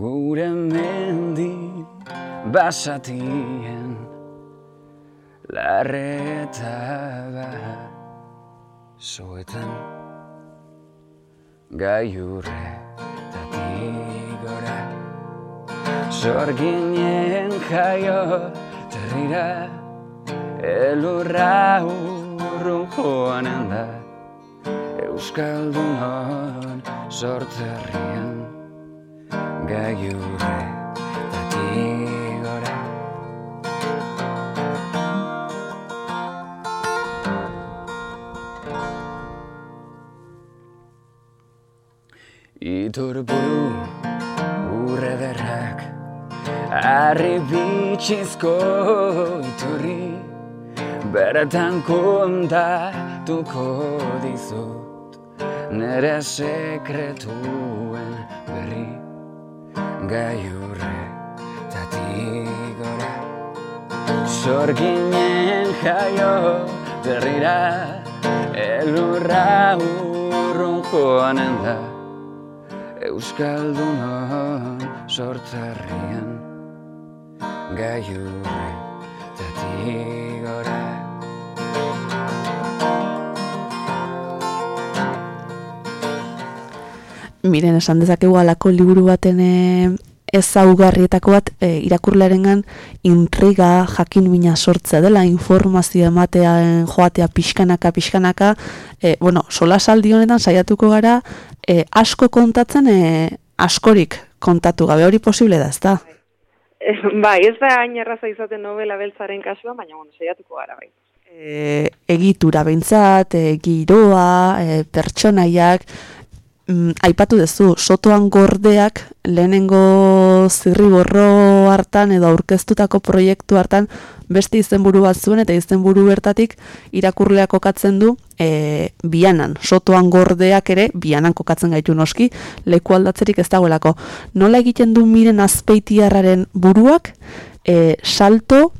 Gure mendi basatien Larreta soetan Gaiurre gora Sorginen jaio terrira Elurra urrun joanen da Euskaldunon sortzerrian Gaiurre gora Iturburu urre derrak Arri bitxizko iturri Bertan kontatuko dizut Nere sekretuen berri Gaiurre tatigora Sorginen jaio berrira Elurra urrun joanen da. Euskaldunon sortzarrian Gaiurre tatigora Miren, esan dezakegu alako liburu baten e, ezaugarrietako bat e, irakurlearengan intriga jakin mina sortzea dela, informazio ematean joatea pixkanaka, pixkanaka, e, bueno, sola saldi honetan saiatuko gara e, asko kontatzen e, askorik kontatu gabe hori posible da, ezta? bai, ez da hain erraza izaten novela beltzaren kasua, baina bueno, saiatuko gara bai. E, egitura behintzat, e, giroa, e, pertsonaiak, mm, aipatu duzu, sotoan gordeak lehenengo zirriborro hartan edo aurkeztutako proiektu hartan beste izenburu bat zuen eta izenburu bertatik irakurleak kokatzen du e, bianan, sotoan gordeak ere bianan kokatzen gaitu noski, leku aldatzerik ez dagoelako. Nola egiten du miren azpeitiarraren buruak, e, salto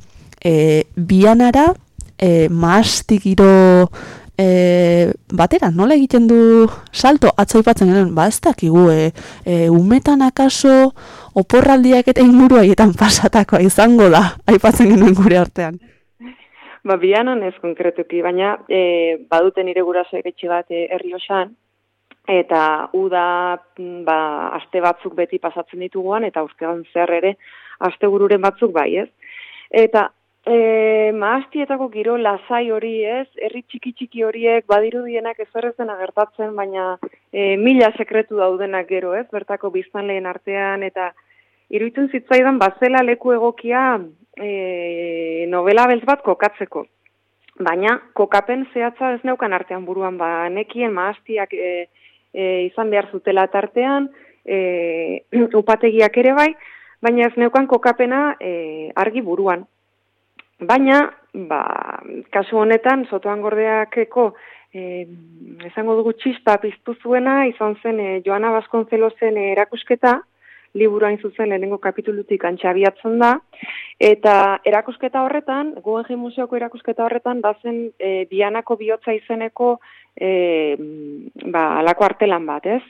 e, bianara e, maastik giro e, batera, nola egiten du salto, atzo aipatzen genuen, ba ez dakigu, e, e, umetan akaso oporraldiak eta inguru haietan pasatakoa izango da, aipatzen genuen gure artean. Ba, bianan ez konkretuki, baina e, baduten nire gurasoek etxe bat e, herri osan, eta uda ba, aste batzuk beti pasatzen dituguan, eta urtean zer ere aste batzuk bai, ez? Eta E, maastietako giro lasai hori ez, herri txiki txiki horiek badirudienak ezerrezen agertatzen, baina e, mila sekretu daudenak gero ez, bertako biztanleen artean, eta iruditzen zitzaidan bazela leku egokia e, novela beltz bat kokatzeko. Baina kokapen zehatza ez neukan artean buruan, ba, nekien maastiak e, e, izan behar zutela tartean, e, upategiak ere bai, baina ez neukan kokapena e, argi buruan. Baina, ba, kasu honetan, sotoan gordeakeko, e, esango dugu txispa piztu zuena, izan zen e, Joana Baskonzelozen erakusketa, liburuain zuzen lehenengo kapitulutik antxabiatzen da, eta erakusketa horretan, Guggenheim Museoko erakusketa horretan, bazen e, Bianako bihotza izeneko e, ba, alako artelan bat, ez?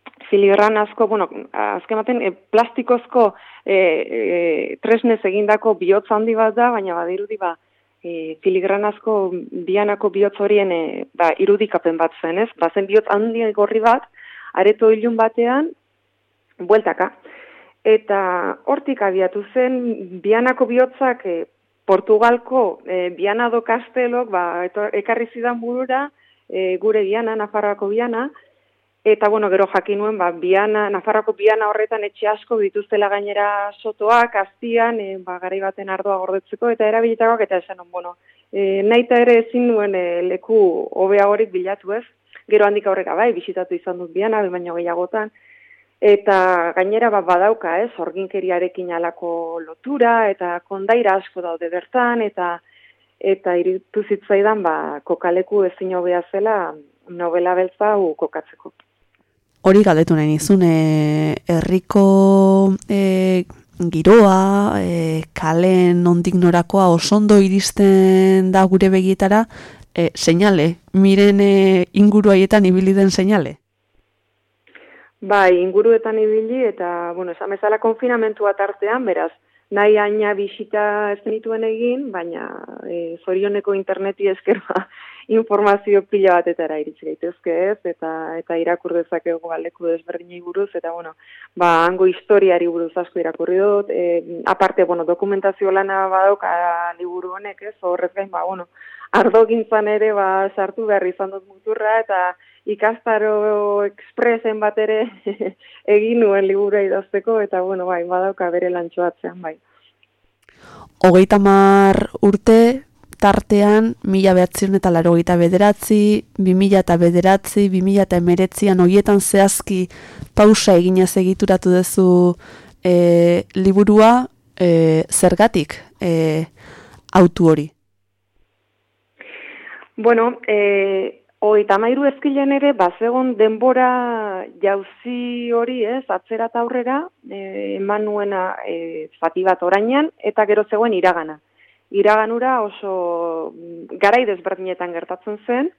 E, filigranazko, bueno, azken baten, e, plastikozko e, e, tresnez egindako bihotz handi bat da, baina badirudi ba, e, filigranazko bianako bihotz horien e, ba, irudikapen bat zen, ez? Bazen bihotz handi gorri bat, areto ilun batean, bueltaka. Eta hortik abiatu zen, bianako bihotzak e, Portugalko e, Bianado Kastelok ba, eto- ekarri zidan burura e, gure Biana, Nafarroako Biana, Eta, bueno, gero jakin nuen, ba, biana, Nafarroko biana horretan etxe asko dituztela gainera sotoak, aztian, e, ba, garai baten ardoa gordetzeko, eta erabilitakoak, eta esan, bueno, e, naita ere ezin nuen e, leku hobeagorik bilatu ez. Gero handik aurrera bai, bisitatu izan dut biana, baino gehiagotan. Eta gainera ba, badauka, ez, orginkeriarekin alako lotura, eta kondaira asko daude bertan, eta eta iritu zitzaidan ba, kokaleku ezin hobea zela novela beltza hau kokatzeko. Hori galdetu nahi nizun, e, herriko e, giroa, e, kalen nondik norakoa osondo iristen da gure begietara, e, seinale, miren e, inguru haietan ibili den seinale. Bai, inguruetan ibili eta, bueno, esan bezala konfinamentua tartean, beraz, nahi aina bisita ez egin, baina e, zorioneko interneti esker ba, informazio pila batetara iritsi gaitezke ez, eta eta irakur dezakegu aldeku desberdinei buruz, eta bueno, ba, hango historiari buruz asko irakurri dut, e, aparte, bueno, dokumentazio lana badauka liburu honek ez, horrez gain, ba, bueno, ardogintzan ere ba, sartu behar izan dut muturra, eta ikastaro expresen bat ere egin nuen libura idazteko, eta bueno, bai, badauka bere lantxoatzean, bai. Hogeita mar urte tartean, mila behatzion eta laro bederatzi, bi mila eta bederatzi, bi mila eta emeretzian, horietan zehazki pausa eginez egituratu duzu e, liburua, e, zergatik e, autu hori. Bueno, e, Hogeita mairu ezkilen ere, bazegon denbora jauzi hori ez, atzera eta aurrera, e, eman nuena e, zati bat orainan, eta gero zegoen iragana. Iraganura oso mm, garai desberdinetan gertatzen zen,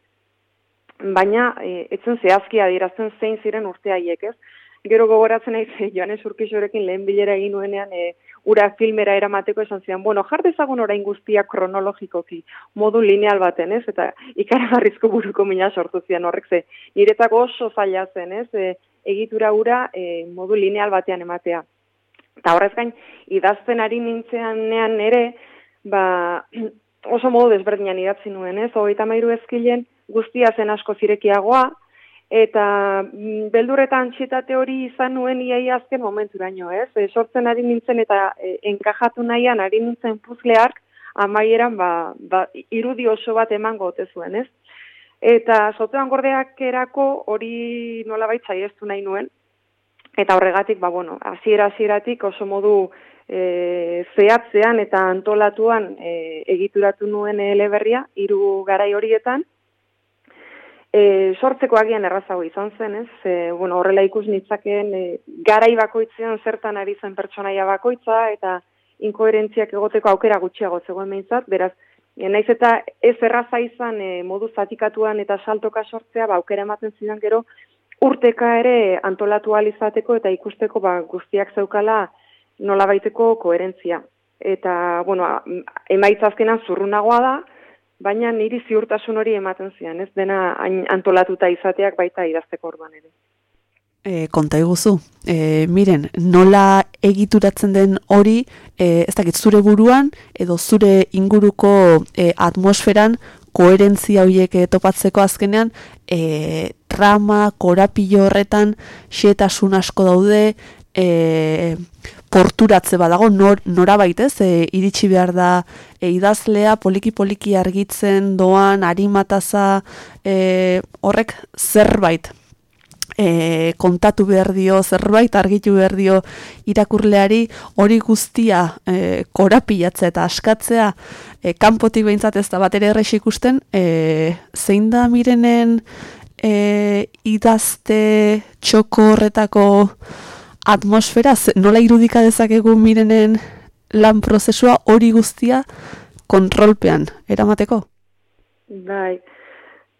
baina e, etzen zehazki adierazten zein ziren urte haiek ez. Gero gogoratzen naiz Joanes Urkixorekin lehen bilera egin nuenean e, ura filmera eramateko esan zian, bueno, jar dezagun orain guztia kronologikoki, modu lineal baten, ez? Eta ikaragarrizko buruko mina sortu zian horrek ze. Niretzako oso zaila zen, ez? E, egitura ura e, modu lineal batean ematea. Eta horrez gain, idazten ari nintzeanean ere, ba, oso modu desberdinan idatzi nuen, ez? Hogeita mairu ezkilen guztia zen asko zirekiagoa, eta mm, beldurretan txitate hori izan nuen iaia azken momenturaino, ez? E, sortzen ari nintzen eta e, enkajatu nahian ari nintzen puzleak amaieran ba, ba, irudi oso bat emango ote zuen, ez? Eta sotean gordeak erako hori nola baitzaiestu nahi nuen, eta horregatik, ba, bueno, hasiera hasieratik oso modu e, zehatzean eta antolatuan e, egituratu nuen eleberria, hiru garai horietan, E, sortzeko agian errazago izan zen, ez? E, bueno, horrela ikus nitzakeen e, garai bakoitzean zertan ari zen pertsonaia bakoitza eta inkoherentziak egoteko aukera gutxiago zegoen behintzat, beraz, e, naiz eta ez erraza izan e, modu zatikatuan eta saltoka sortzea, ba, aukera ematen zidan gero, urteka ere antolatu ahal izateko eta ikusteko ba, guztiak zeukala nola baiteko koherentzia. Eta, bueno, emaitza azkenan zurrunagoa da, baina niri ziurtasun hori ematen zian, ez dena antolatuta izateak baita idazteko orduan ere. E, konta iguzu, e, miren, nola egituratzen den hori, e, ez dakit zure buruan, edo zure inguruko e, atmosferan, koherentzia horiek e, topatzeko azkenean, e, trama, korapilo horretan, xetasun asko daude, e, porturatze badago, nor, norabait ez, e, iritsi behar da e, idazlea, poliki-poliki argitzen doan, harimataza, e, horrek zerbait e, kontatu behar dio, zerbait argitu behar dio irakurleari hori guztia e, korapilatzea eta askatzea e, kanpotik behintzat ez da bat ere errex ikusten, e, zein da mirenen e, idazte txoko horretako atmosfera, nola irudika dezakegu mirenen lan prozesua hori guztia kontrolpean eramateko? Bai.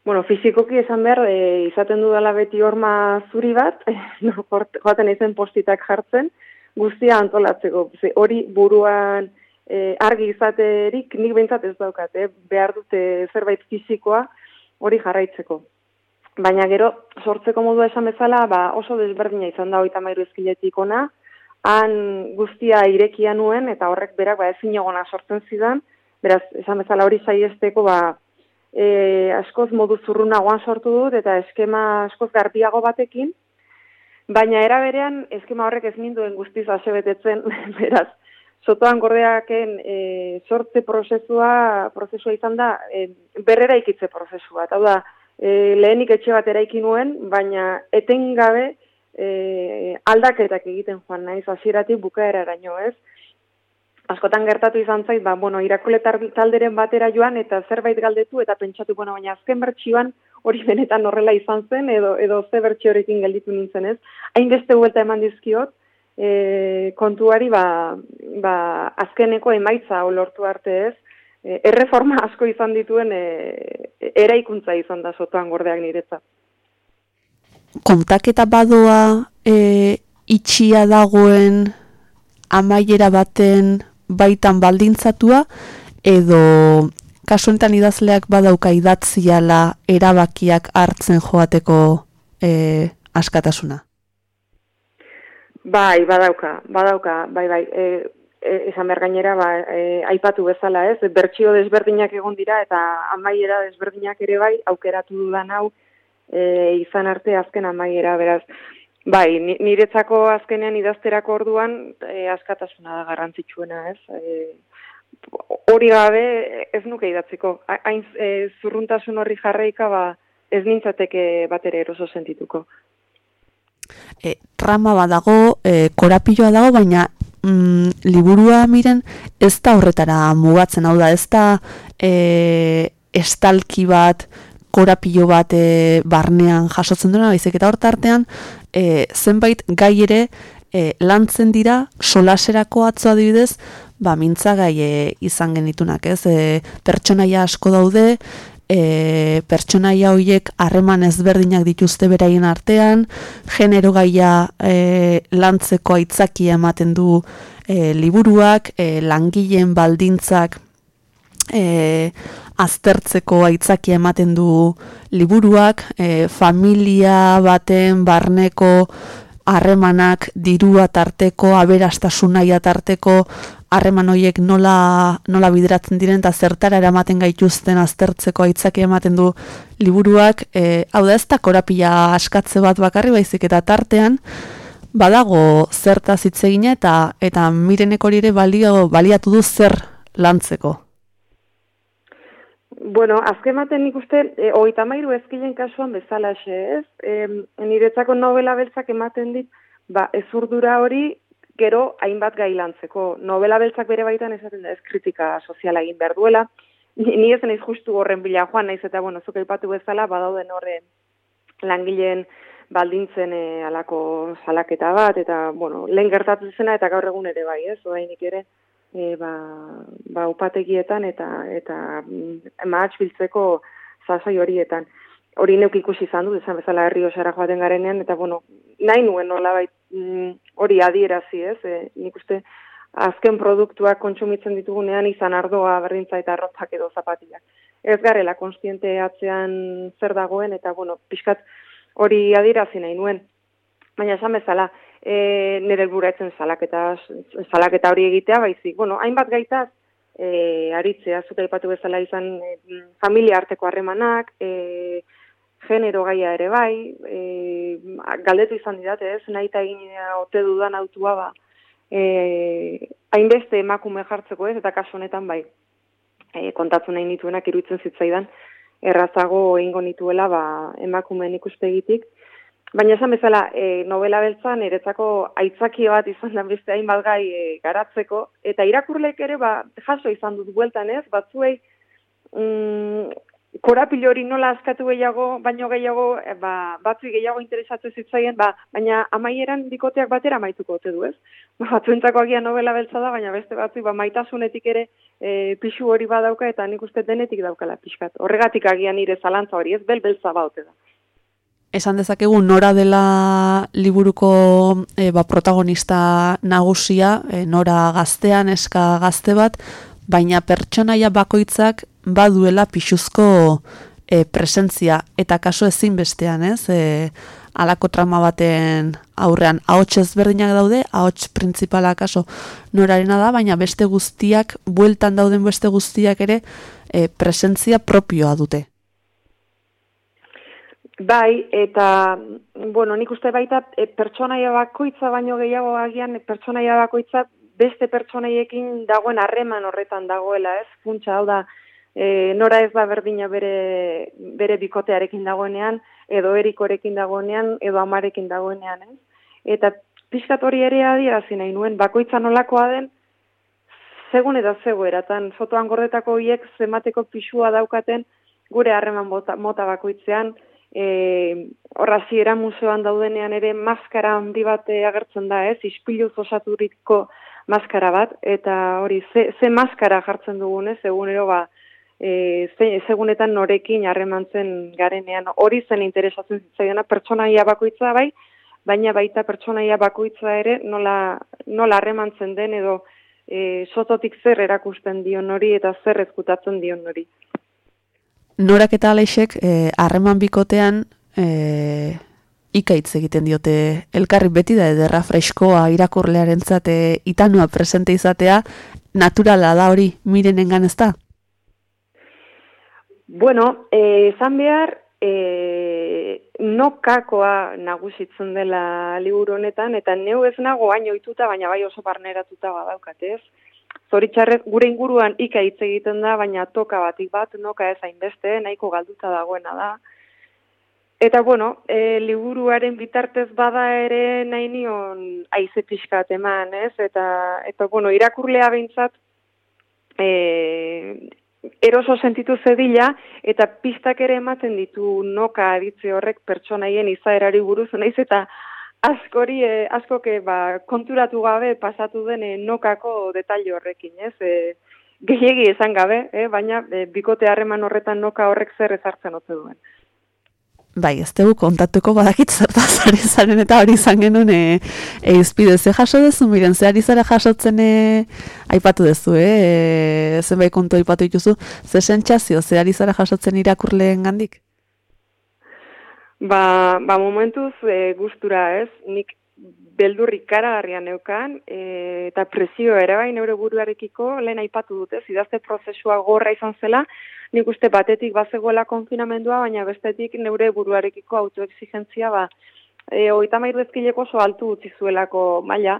Bueno, fizikoki esan behar, e, izaten dudala beti horma zuri bat, joaten izen postitak jartzen, guztia antolatzeko. Ze hori buruan e, argi izaterik nik behintzat ez daukat, eh? behar dute zerbait fizikoa hori jarraitzeko. Baina gero, sortzeko modua esan bezala, ba, oso desberdina izan da hogeita mairu ezkiletik ona, han guztia irekia nuen, eta horrek berak ba, ezin egona sortzen zidan, beraz, esan bezala hori saiesteko, ba, e, askoz modu zurrunagoan sortu dut, eta eskema askoz garbiago batekin, baina era berean, eskema horrek ez ninduen guztiz asebetetzen, beraz, sotoan gordeaken e, sortze prozesua, prozesua izan da, e, berrera ikitze prozesua. Hau da, e, lehenik etxe bat eraiki nuen, baina etengabe e, aldaketak egiten joan naiz, hasieratik bukaeraraino, ez? askotan gertatu izan zait, ba, bueno, irakuletar talderen batera joan eta zerbait galdetu eta pentsatu, bueno, baina azken bertsioan hori benetan horrela izan zen edo edo ze bertsiorekin gelditu nintzen ez. Hainbeste buelta eman dizkiot, e, kontuari ba, ba, azkeneko emaitza lortu arte ez, erreforma asko izan dituen e, eraikuntza izan da sotoan gordeak niretzat. kontaketa badoa e, itxia dagoen amaiera baten baitan baldintzatua edo kasu honetan idazleak badauka idatziala erabakiak hartzen joateko e, askatasuna. Bai, badauka, badauka, bai, bai, e, esan behar gainera, ba, e, aipatu bezala, ez, bertsio desberdinak egon dira, eta amaiera desberdinak ere bai, aukeratu dudan hau, e, izan arte azken amaiera, beraz, bai, ni- niretzako azkenean idazterako orduan, e, askatasuna da garrantzitsuena, ez, e, hori gabe ez nuke idatziko, Ha- hain e, zurruntasun horri jarraika, ba, ez nintzateke bat ere eroso sentituko. e, trama badago, e, korapiloa dago, baina mm, liburua miren ez da horretara mugatzen, hau da, ez da e, estalki bat, korapilo bat e, barnean jasotzen duena, baizik eta hortartean e, zenbait gai ere e, lantzen dira solaserako atzo adibidez, ba, mintzagai e, izan genitunak, ez? E, pertsonaia asko daude, e, pertsonaia hoiek harreman ezberdinak dituzte beraien artean, genero gaia e, lantzeko aitzakia ematen du e, liburuak, e, langileen baldintzak e, aztertzeko aitzakia ematen du liburuak, e, familia baten barneko harremanak dirua tarteko, aberastasunaia tarteko, harreman horiek nola, nola bideratzen diren eta zertara eramaten gaituzten aztertzeko aitzakia ematen du liburuak, e, hau da ez da korapila askatze bat bakarri baizik eta tartean, badago zertaz hitz egina eta eta mirenek hori ere balio, baliatu du zer lantzeko. Bueno, azken baten nik uste, e, hogeita mairu ezkilen kasuan bezalaxe, ez? E, niretzako novela beltzak ematen dit, ba, ezurdura hori gero hainbat gai lantzeko. Novela beltzak bere baitan esaten da ez kritika soziala egin behar duela. Ni, ni ez naiz justu horren bila joan, naiz eta, bueno, zuk aipatu bezala, badauden horren langileen baldintzen e, alako salaketa bat, eta, bueno, lehen gertatu zena, eta gaur egun ere bai, ez? Oainik ere, e, ba, ba upategietan eta eta mm, mahats biltzeko sasai horietan. Hori neuk ikusi izan dut, esan bezala herri osara joaten garenean, eta bueno, nahi nuen nola mm, hori adierazi ez, e, nik uste azken produktuak kontsumitzen ditugunean izan ardoa berdintza eta arrotzak edo zapatiak. Ez garela konstiente atzean zer dagoen, eta bueno, pixkat hori adierazi nahi nuen. Baina esan bezala, e, nire helburatzen salaketa, salaketa hori egitea, baizik, bueno, hainbat gaitaz, e, aritzea, zuk aipatu bezala izan e, familia arteko harremanak, e, genero gaia ere bai, e, galdetu izan didate, ez, nahi eta egin ote dudan autua ba, e, hainbeste emakume jartzeko ez, eta kasu honetan bai, e, kontatu nahi nituenak iruditzen zitzaidan, errazago egingo nituela ba, emakumeen ikuspegitik, Baina esan bezala, e, novela beltza niretzako aitzaki bat izan da beste hainbat gai e, garatzeko, eta irakurlek ere ba, jaso izan dut bueltan ez, batzuei mm, korapilo hori nola askatu gehiago, baino gehiago, e, ba, batzuei gehiago interesatzen zitzaien, ba, baina amaieran bikoteak batera maituko ote du ez. Ba, batzuentzako agian novela beltza da, baina beste batzu, ba, maitasunetik ere e, pixu hori badauka, eta nik uste denetik daukala pixkat. Horregatik agian nire zalantza hori ez, bel beltza baute da. Esan dezakegu nora dela liburuko e, ba, protagonista nagusia, e, nora gaztean, eska gazte bat, baina pertsonaia bakoitzak baduela pixuzko e, presentzia eta kaso ezin bestean, ez? E, alako trama baten aurrean ahots ezberdinak daude, ahots printzipala kaso norarena da, baina beste guztiak, bueltan dauden beste guztiak ere e, presentzia propioa dute. Bai, eta, bueno, nik uste baita e, pertsonaia bakoitza baino gehiago agian pertsonaia bakoitza beste pertsonaiekin dagoen harreman horretan dagoela, ez? Funtsa, hau da, e, nora ez da berdina bere, bere bikotearekin dagoenean, edo erikorekin dagoenean, edo amarekin dagoenean, ez? Eta pixkat hori ere adierazi nahi nuen, bakoitza nolakoa den, segun eta zegoeratan, fotoan gordetako hiek zemateko pixua daukaten, gure harreman mota, mota bakoitzean, e, horra museoan daudenean ere maskara handi bat eh, agertzen da, ez, ispiluz osaturiko maskara bat, eta hori, ze, ze maskara jartzen dugun, ez, egunero ba, e, ze, segunetan norekin harremantzen garenean, hori zen interesatzen zitzaiona pertsonaia bakoitza bai, baina baita pertsonaia bakoitza ere nola, nola harremantzen den edo e, sototik zer erakusten dion hori eta zer ezkutatzen dion hori norak eta alexek eh, harreman bikotean e, ikaitz egiten diote elkarri beti da ederra freskoa irakurlearen zate itanua presente izatea, naturala da hori mirenengan ez da? Bueno, eh, esan behar, e, nokakoa nagusitzen dela liburu honetan, eta neu ez nago baino ituta, baina bai oso barneratuta badaukat, ez? Zoritxarrez, gure inguruan ika hitz egiten da, baina toka batik bat, noka ez hainbeste, nahiko galduta dagoena da. Eta, bueno, e, liburuaren bitartez bada ere nahi nion aize pixkat eman, ez? Eta, eta bueno, irakurlea behintzat, e, eroso sentitu zedila, eta pistak ere ematen ditu noka aditze horrek pertsonaien izaerari buruz, naiz eta askori, eh, askoke ba, konturatu gabe pasatu den eh, nokako detaile horrekin, ez? E, gehiegi esan gabe, eh? baina e, bikote harreman horretan noka horrek zer ezartzen ote duen. Bai, ez dugu kontatuko badakit zertaz ari zaren eta hori izan genuen e, e, izpide, ze jaso dezu, miren, ze ari zara jasotzen e, aipatu dezu, eh? e, zenbait kontu aipatu dituzu, ze sentsazio, ze ari zara jasotzen irakurleen gandik? Ba, ba momentuz e, gustura ez, nik beldurri karagarria neukan, e, eta presio ere bai neure buruarekiko, lehen aipatu dute, zidazte prozesua gorra izan zela, nik uste batetik bazegoela konfinamendua, baina bestetik neure buruarekiko autoexigentzia, ba, e, oita mairu ezkileko oso altu utzi zuelako maila,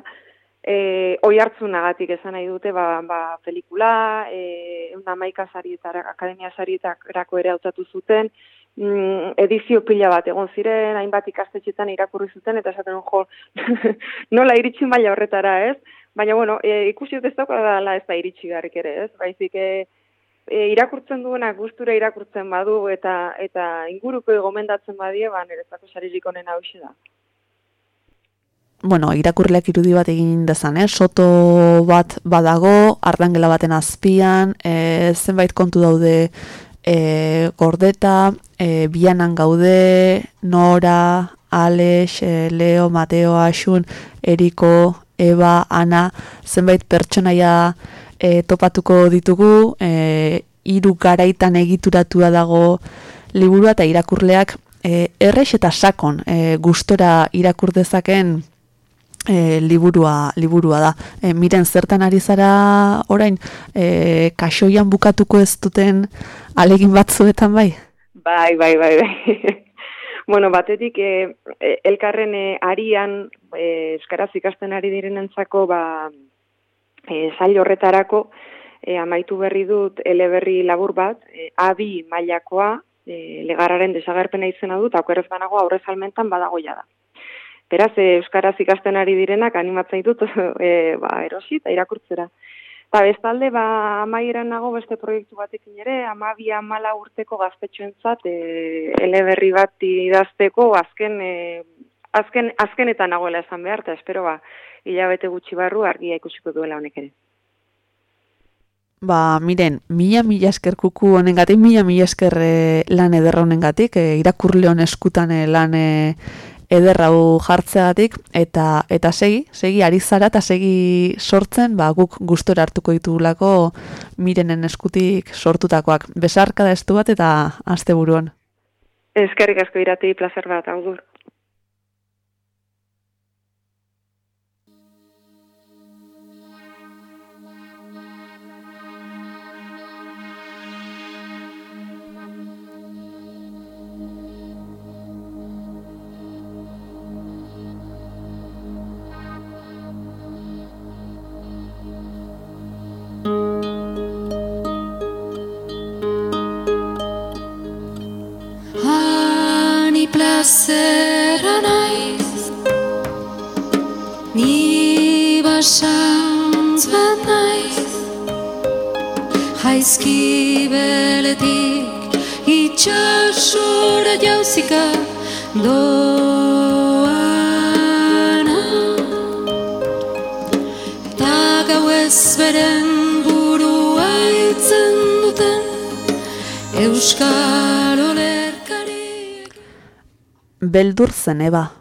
e, oi hartzunagatik esan nahi dute, ba, ba pelikula, e, una maika sarietar, akademia sarietarako ere hautatu zuten, mm, edizio pila bat egon ziren, hainbat ikastetxetan irakurri zuten, eta esaten jo, nola iritsi maila horretara, ez? Baina, bueno, e, ikusi dut ez da ez da iritsi garrik ere, ez? Baizik, e, e, irakurtzen duena gustura irakurtzen badu, eta eta inguruko gomendatzen badie, ba, niretzako saririk honen hau da. Bueno, irakurleak irudi bat egin dezan, eh? soto bat badago, ardangela baten azpian, e, zenbait kontu daude e, gordeta, e, bianan gaude, Nora, Alex, e, Leo, Mateo, Asun, Eriko, Eba, Ana, zenbait pertsonaia e, topatuko ditugu, e, hiru garaitan egituratua dago liburua eta irakurleak e, errex eta sakon e, gustora irakur dezaken e, liburua, liburua da. E, miren, zertan ari zara orain, e, kasoian bukatuko ez duten alegin batzuetan bai? Bai, bai, bai, bai. bueno, batetik e, e, elkarren e, arian e, euskaraz ikasten ari direnentzako ba e, sail horretarako e, amaitu berri dut eleberri labur bat, e, abi mailakoa, e, legararen desagerpena izena dut, aukerez banago aurrez almentan badagoia da. Beraz, e, euskaraz ikasten ari direnak animatzen ditut e, ba, erosi eta irakurtzera. Eta bestalde, ba, amaieran nago beste proiektu batekin ere, amabi amala urteko gaztetxoentzat e, eleberri bat idazteko azken, e, azken, azkenetan nagoela esan behar, eta espero ba, hilabete gutxi barru argia ikusiko duela honek ere. Ba, miren, mila mila esker kuku honengatik, mila mila esker eh, lan ederra honengatik, e, irakurle eskutan eh, lan e, ederra hau jartzeagatik, eta eta segi, segi ari zara eta segi sortzen, ba, guk gustora hartuko ditugulako mirenen eskutik sortutakoak. Besarka da estu bat eta asteburuan. Eskerrik asko irati, placer bat, augur. Plazera naiz. Ni basantz bat naiz. Jaizki beletik itxasora jauzika doana. Ta gau ez beren burua itzen duten Euskal Beldur zen eba,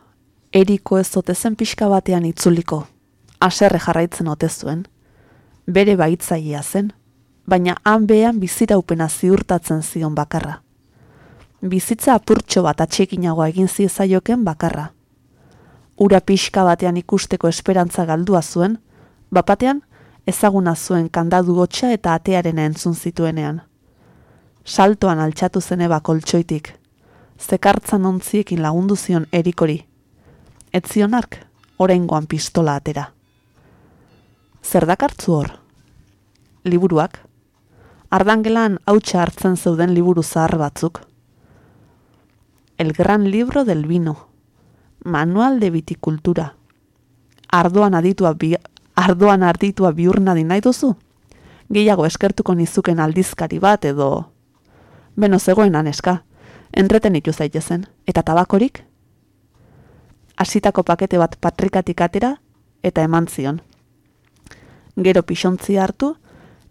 eriko ez ote zen pixka batean itzuliko, aserre jarraitzen ote zuen. Bere baitzailea zen, baina han behan biziraupena ziurtatzen zion bakarra. Bizitza apurtxo bat atxekinagoa egin ziezaioken bakarra. Ura pixka batean ikusteko esperantza galdua zuen, bapatean ezaguna zuen kandadu gotxa eta atearena entzun zituenean. Saltoan altxatu zen eba koltsoitik, zekartzan ontziekin lagundu zion erikori. Ez zion ark, oraingoan pistola atera. Zer dakartzu hor? Liburuak? Ardangelan hautsa hartzen zeuden liburu zahar batzuk. El gran libro del vino. Manual de viticultura. Ardoan aditua bi, ardoan arditua bihurna di nahi duzu? Gehiago eskertuko nizuken aldizkari bat edo... Beno zegoen aneska, entretenitu zaitezen, eta tabakorik? Hasitako pakete bat patrikatik atera eta eman zion. Gero pixontzi hartu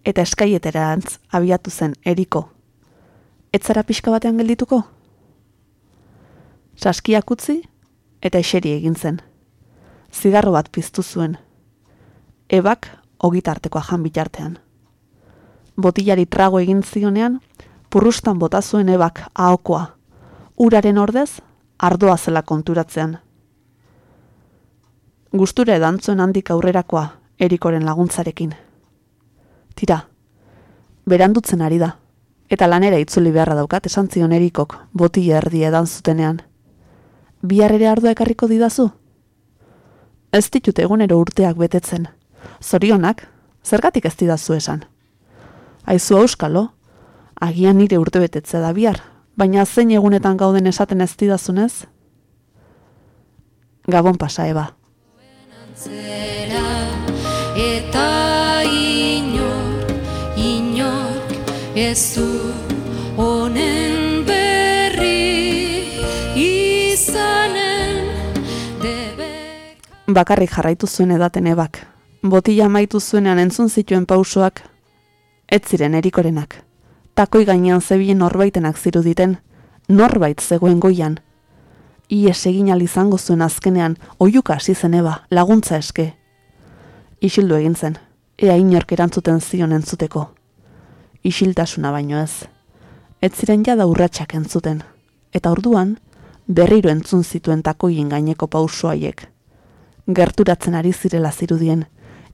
eta eskaileterantz abiatu zen eriko. Ez zara pixka batean geldituko? Saskiak utzi eta eseri egin zen. Zigarro bat piztu zuen. Ebak ogitartekoa jan bitartean. Botilari trago egin zionean, purrustan bota zuen ebak ahokoa. Uraren ordez, ardoa zela konturatzean. Gustura edantzuen handik aurrerakoa, erikoren laguntzarekin. Tira, berandutzen ari da, eta lanera itzuli beharra daukat esan zion erikok, botila erdi edan zutenean. Bihar ere ardua ekarriko didazu? Ez ditut egunero urteak betetzen. Zorionak, zergatik ez didazu esan. Aizu auskalo, agian nire urte betetze da bihar, baina zein egunetan gauden esaten ez didazunez? Gabon pasa, Eba. eta inor, inor ez du honen berri izanen debe Bakarrik jarraitu zuen edaten ebak. Botila amaitu zuenean entzun zituen pausoak, ez ziren erikorenak. Takoi gainean zebilen norbaitenak ziruditen, norbait zegoen goian. Ies egin izango zuen azkenean, oiuka hasi zen eba, laguntza eske. Isildu egin zen, ea inork erantzuten zion entzuteko. Isiltasuna baino ez. Ez ziren jada urratsak entzuten, eta orduan, berriro entzun zituen takoien gaineko pauso haiek. Gerturatzen ari zirela zirudien.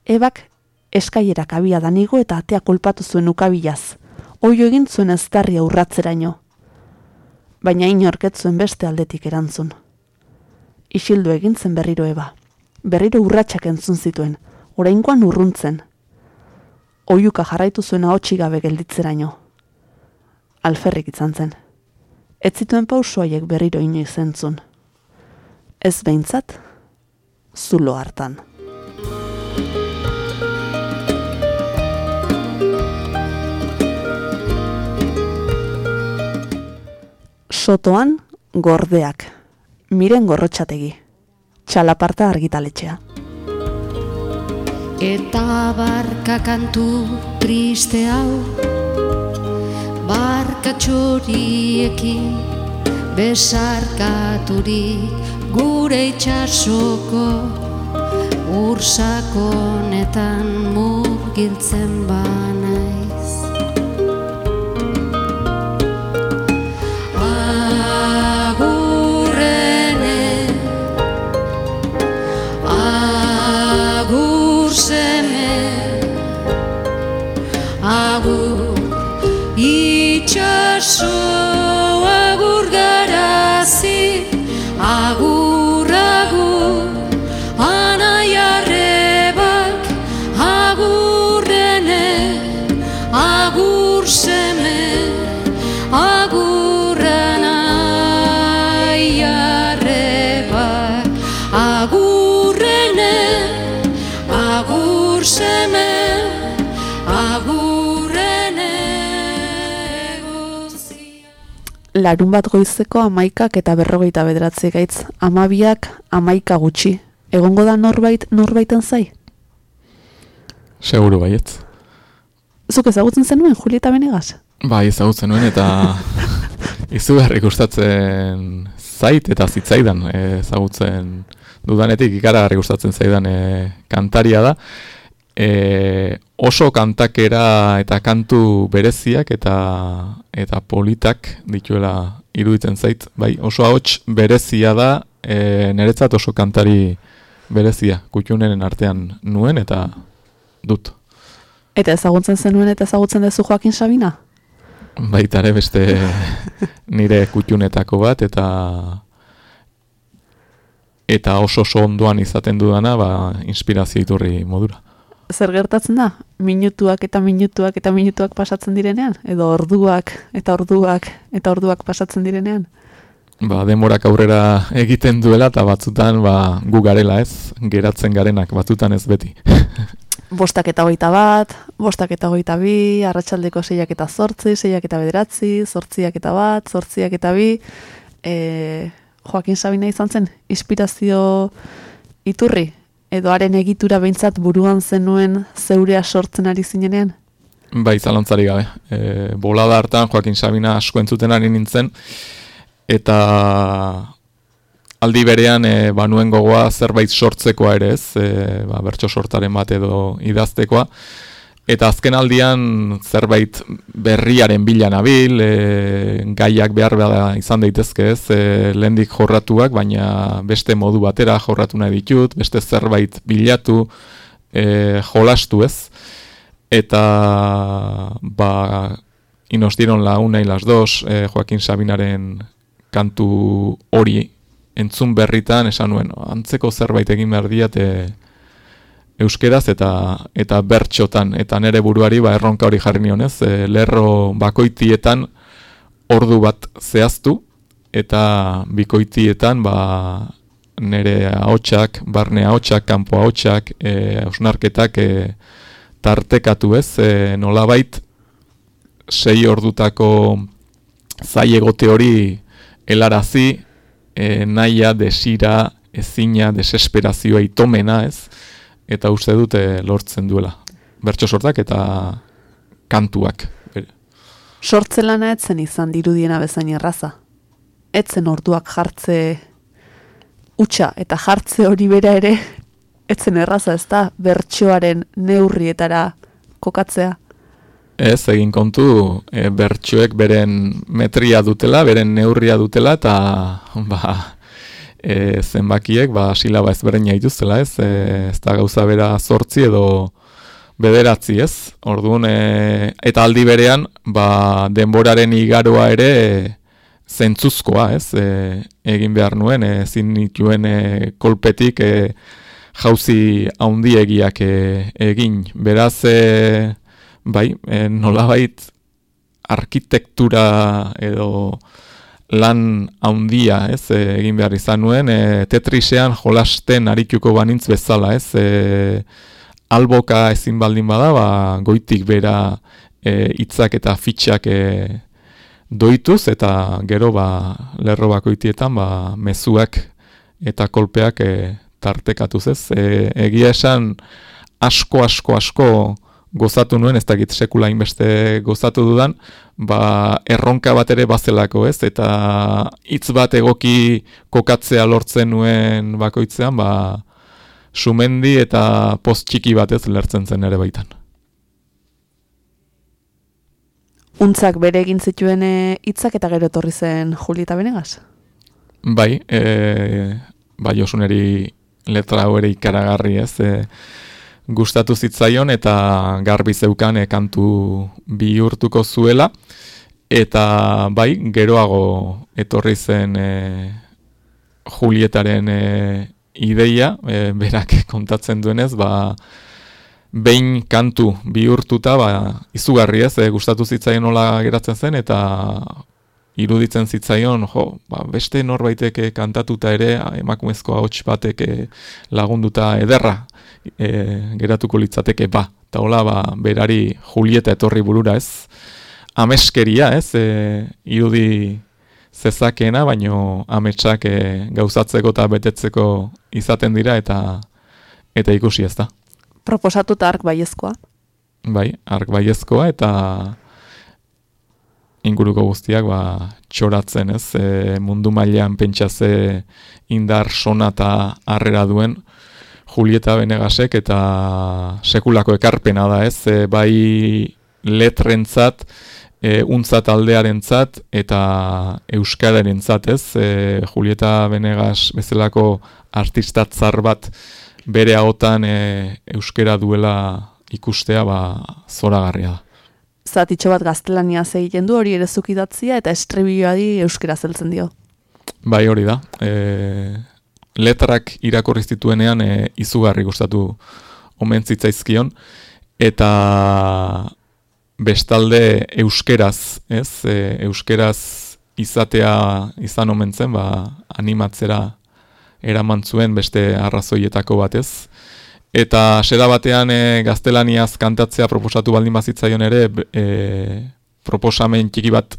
Ebak eskailerak abia danigo eta atea kolpatu zuen ukabilaz. Oio egin zuen eztarria urratzeraino. Baina inorket zuen beste aldetik erantzun. Isildu egin zen berriro eba. Berriro urratsak entzun zituen, orainkoan urruntzen. Oiuka jarraitu zuen ahotsi gabe gelditzeraino. Alferrik izan zen. Ez zituen pauso haiek berriro inoiz entzun. Ez behintzat, zulo hartan. Sotoan, gordeak. Miren gorrotxategi. Txalaparta argitaletxea. Eta barka kantu triste hau Barka txoriekin Besarkaturik gure itxasoko Ursakonetan murgiltzen banaiz Larun bat goizeko amaikak eta berrogeita bederatzi gaitz. Amabiak amaika gutxi. Egongo da norbait norbaiten zai? Seguru baietz. Zuk ezagutzen zenuen, Julieta Benegas? Bai, ezagutzen nuen eta izugarri gustatzen zait eta zitzaidan ezagutzen dudanetik ikaragarri gustatzen zaidan e, kantaria da. E, oso kantakera eta kantu bereziak eta eta politak dituela iruditzen zait. Bai, oso ahots berezia da, e, niretzat oso kantari berezia, kutxunen artean nuen eta dut. Eta ezagutzen zenuen eta ezagutzen duzu Joaquin Sabina? Baita ere beste nire kutxunetako bat eta eta oso oso ondoan izaten dudana ba, inspirazio iturri modura. Zer gertatzen da? Minutuak eta minutuak eta minutuak pasatzen direnean? Edo orduak eta orduak eta orduak pasatzen direnean? Ba, demorak aurrera egiten duela eta batzutan ba, gu garela ez, geratzen garenak, batzutan ez beti. Bostak eta hogeita bat, bostak eta hogeita bi, arratsaldeko seiak eta zortzi, seiak eta bederatzi, zortziak eta bat, zortziak eta bi, e, Joaquin Sabina izan zen, inspirazio iturri, edo haren egitura behintzat buruan zenuen zeurea sortzen ari zinenean? Bai, zalantzari gabe. E, bolada hartan Joaquin Sabina asko entzuten ari nintzen, eta aldi berean e, banuen gogoa zerbait sortzekoa ere ez, e, ba, bertso sortaren bat edo idaztekoa, eta azken aldian zerbait berriaren bila nabil, e, gaiak behar behar izan daitezke ez, e, lehendik jorratuak, baina beste modu batera jorratu nahi ditut, beste zerbait bilatu, e, jolastu ez, eta ba, y nos dieron la una y las dos, eh, Joaquin Sabinaren kantu hori entzun berritan esan nuen, antzeko zerbait egin behar diat e, euskeraz eta eta bertxotan, eta nere buruari ba, erronka hori jarri nionez, e, lerro bakoitietan ordu bat zehaztu, eta bikoitietan ba, nere ahotsak, barne ahotsak, kanpo ahotsak, e, ausnarketak e, tartekatu ez, e, nolabait sei ordutako zai egote hori helarazi, e, naia, desira, ezina, desesperazioa itomena, ez? Eta uste dute lortzen duela. Bertso sortak eta kantuak. Sortze lana etzen izan dirudiena bezain erraza. Etzen orduak jartze utxa eta jartze hori bera ere etzen erraza ez da bertsoaren neurrietara kokatzea. Ez, egin kontu, e, bertsuek beren metria dutela, beren neurria dutela, eta ba, e, zenbakiek ba, silaba ezberdina dituztela, ez? E, ez da gauza bera sortzi edo bederatzi, ez? Orduan, e, eta aldi berean, ba, denboraren igaroa ere e, zentzuzkoa, ez? E, egin behar nuen, e, zin nituen e, kolpetik e, jauzi haundiegiak e, egin. Beraz, e, bai, e, nolabait arkitektura edo lan haundia, ez, e, egin behar izan nuen, e, tetrisean jolasten arituko banintz bezala, ez, e, alboka ezin baldin bada, ba, goitik bera e, hitzak eta fitxak e, doituz, eta gero ba, lerro bakoitietan ba, mezuak eta kolpeak e, tartekatuz, ez, e, egia esan asko, asko, asko gozatu nuen, ez dakit sekula inbeste gozatu dudan, ba, erronka bat ere bazelako, ez? Eta hitz bat egoki kokatzea lortzen nuen bakoitzean, ba, sumendi eta post txiki bat ez lertzen zen ere baitan. Untzak bere egin zituen eh, hitzak eta gero etorri zen Julieta Benegas? Bai, e, bai Josuneri letra hau ere ikaragarri ez, e, gustatu zitzaion eta garbi zeukan e, kantu bihurtuko zuela, eta bai, geroago etorri zen e, Julietaren e, ideia, e, berak kontatzen duenez, ba, behin kantu bihurtuta, ba, izugarri ez, e, gustatu zitzaion nola geratzen zen, eta iruditzen zitzaion, jo, ba, beste norbaitek eh, kantatuta ere, emakumezko ahots batek eh, lagunduta ederra e, geratuko litzateke ba. Eta hola, ba, berari Julieta etorri burura ez, ameskeria ez, e, irudi zezakeena, baino ametsak e, gauzatzeko eta betetzeko izaten dira eta eta ikusi ez da. Proposatuta ark baiezkoa? Bai, ark baiezkoa eta inguruko guztiak ba, txoratzen, ez? E, mundu mailean pentsa ze indar sona eta harrera duen Julieta Benegasek eta sekulako ekarpena da, ez? E, bai letrentzat, e, untza taldearentzat eta euskararentzat, ez? E, Julieta Benegas bezalako artistatzar bat bere ahotan e, euskera duela ikustea ba zoragarria da zatitxo bat gaztelania egiten du hori ere zukidatzia eta estribilloari euskera zeltzen dio. Bai hori da. E, letrak irakorri zituenean e, izugarri gustatu omen zitzaizkion eta bestalde euskeraz, ez? E, euskeraz izatea izan omen zen, ba, animatzera eraman zuen beste arrazoietako batez. Eta sera batean e, gaztelaniaz kantatzea proposatu baldin bazitzaion ere, e, proposamen txiki bat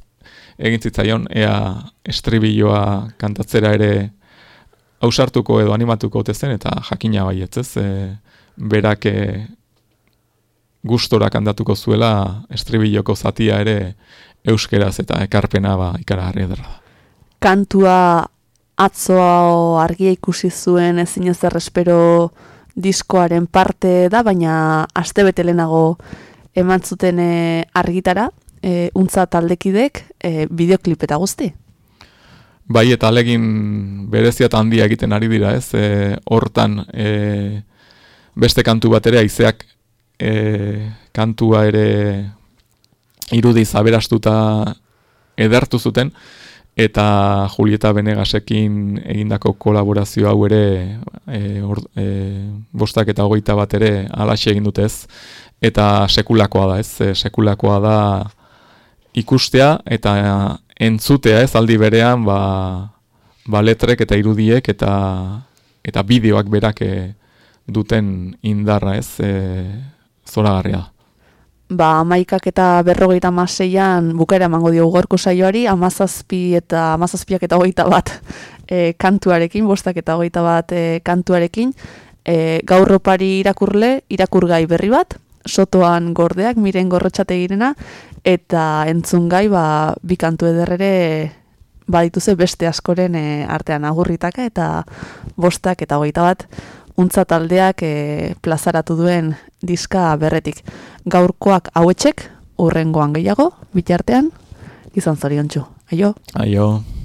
egin zitzaion, ea estribilloa kantatzera ere hausartuko edo animatuko zen eta jakina bai ez, e, berak e, gustora kantatuko zuela estribilloko zatia ere euskeraz eta ekarpena ba, ikaragarri edera da. Kantua atzoa argia ikusi zuen ezin ez espero diskoaren parte da, baina astebete lehenago eman zuten e, argitara, e, untza taldekidek, e, bideoklip eta guzti. Bai, eta alegin berezia eta handia egiten ari dira, ez? E, hortan e, beste kantu bat ere, aizeak e, kantua ere irudiz aberastuta edertu zuten, eta Julieta Benegasekin egindako kolaborazio hau ere e, or, e, bostak eta hogeita bat ere alaxe egin dutez eta sekulakoa da ez e, sekulakoa da ikustea eta entzutea ez aldi berean ba, ba letrek eta irudiek eta eta bideoak berak e, duten indarra ez e, zoragarria. Ba, amaikak eta berrogeita maseian bukera emango diogu gorko saioari, amazazpi eta amazazpiak eta hogeita bat e, kantuarekin, bostak eta hogeita bat e, kantuarekin, e, gaurropari irakurle, irakurgai berri bat, sotoan gordeak, miren gorrotxate girena, eta entzungai ba, bi kantu ederrere badituze beste askoren e, artean agurritaka eta bostak eta hogeita bat untza taldeak e, plazaratu duen diska berretik. Gaurkoak hauetxek, urrengoan gehiago, bitartean, izan zoriontsu. Aio! Aio.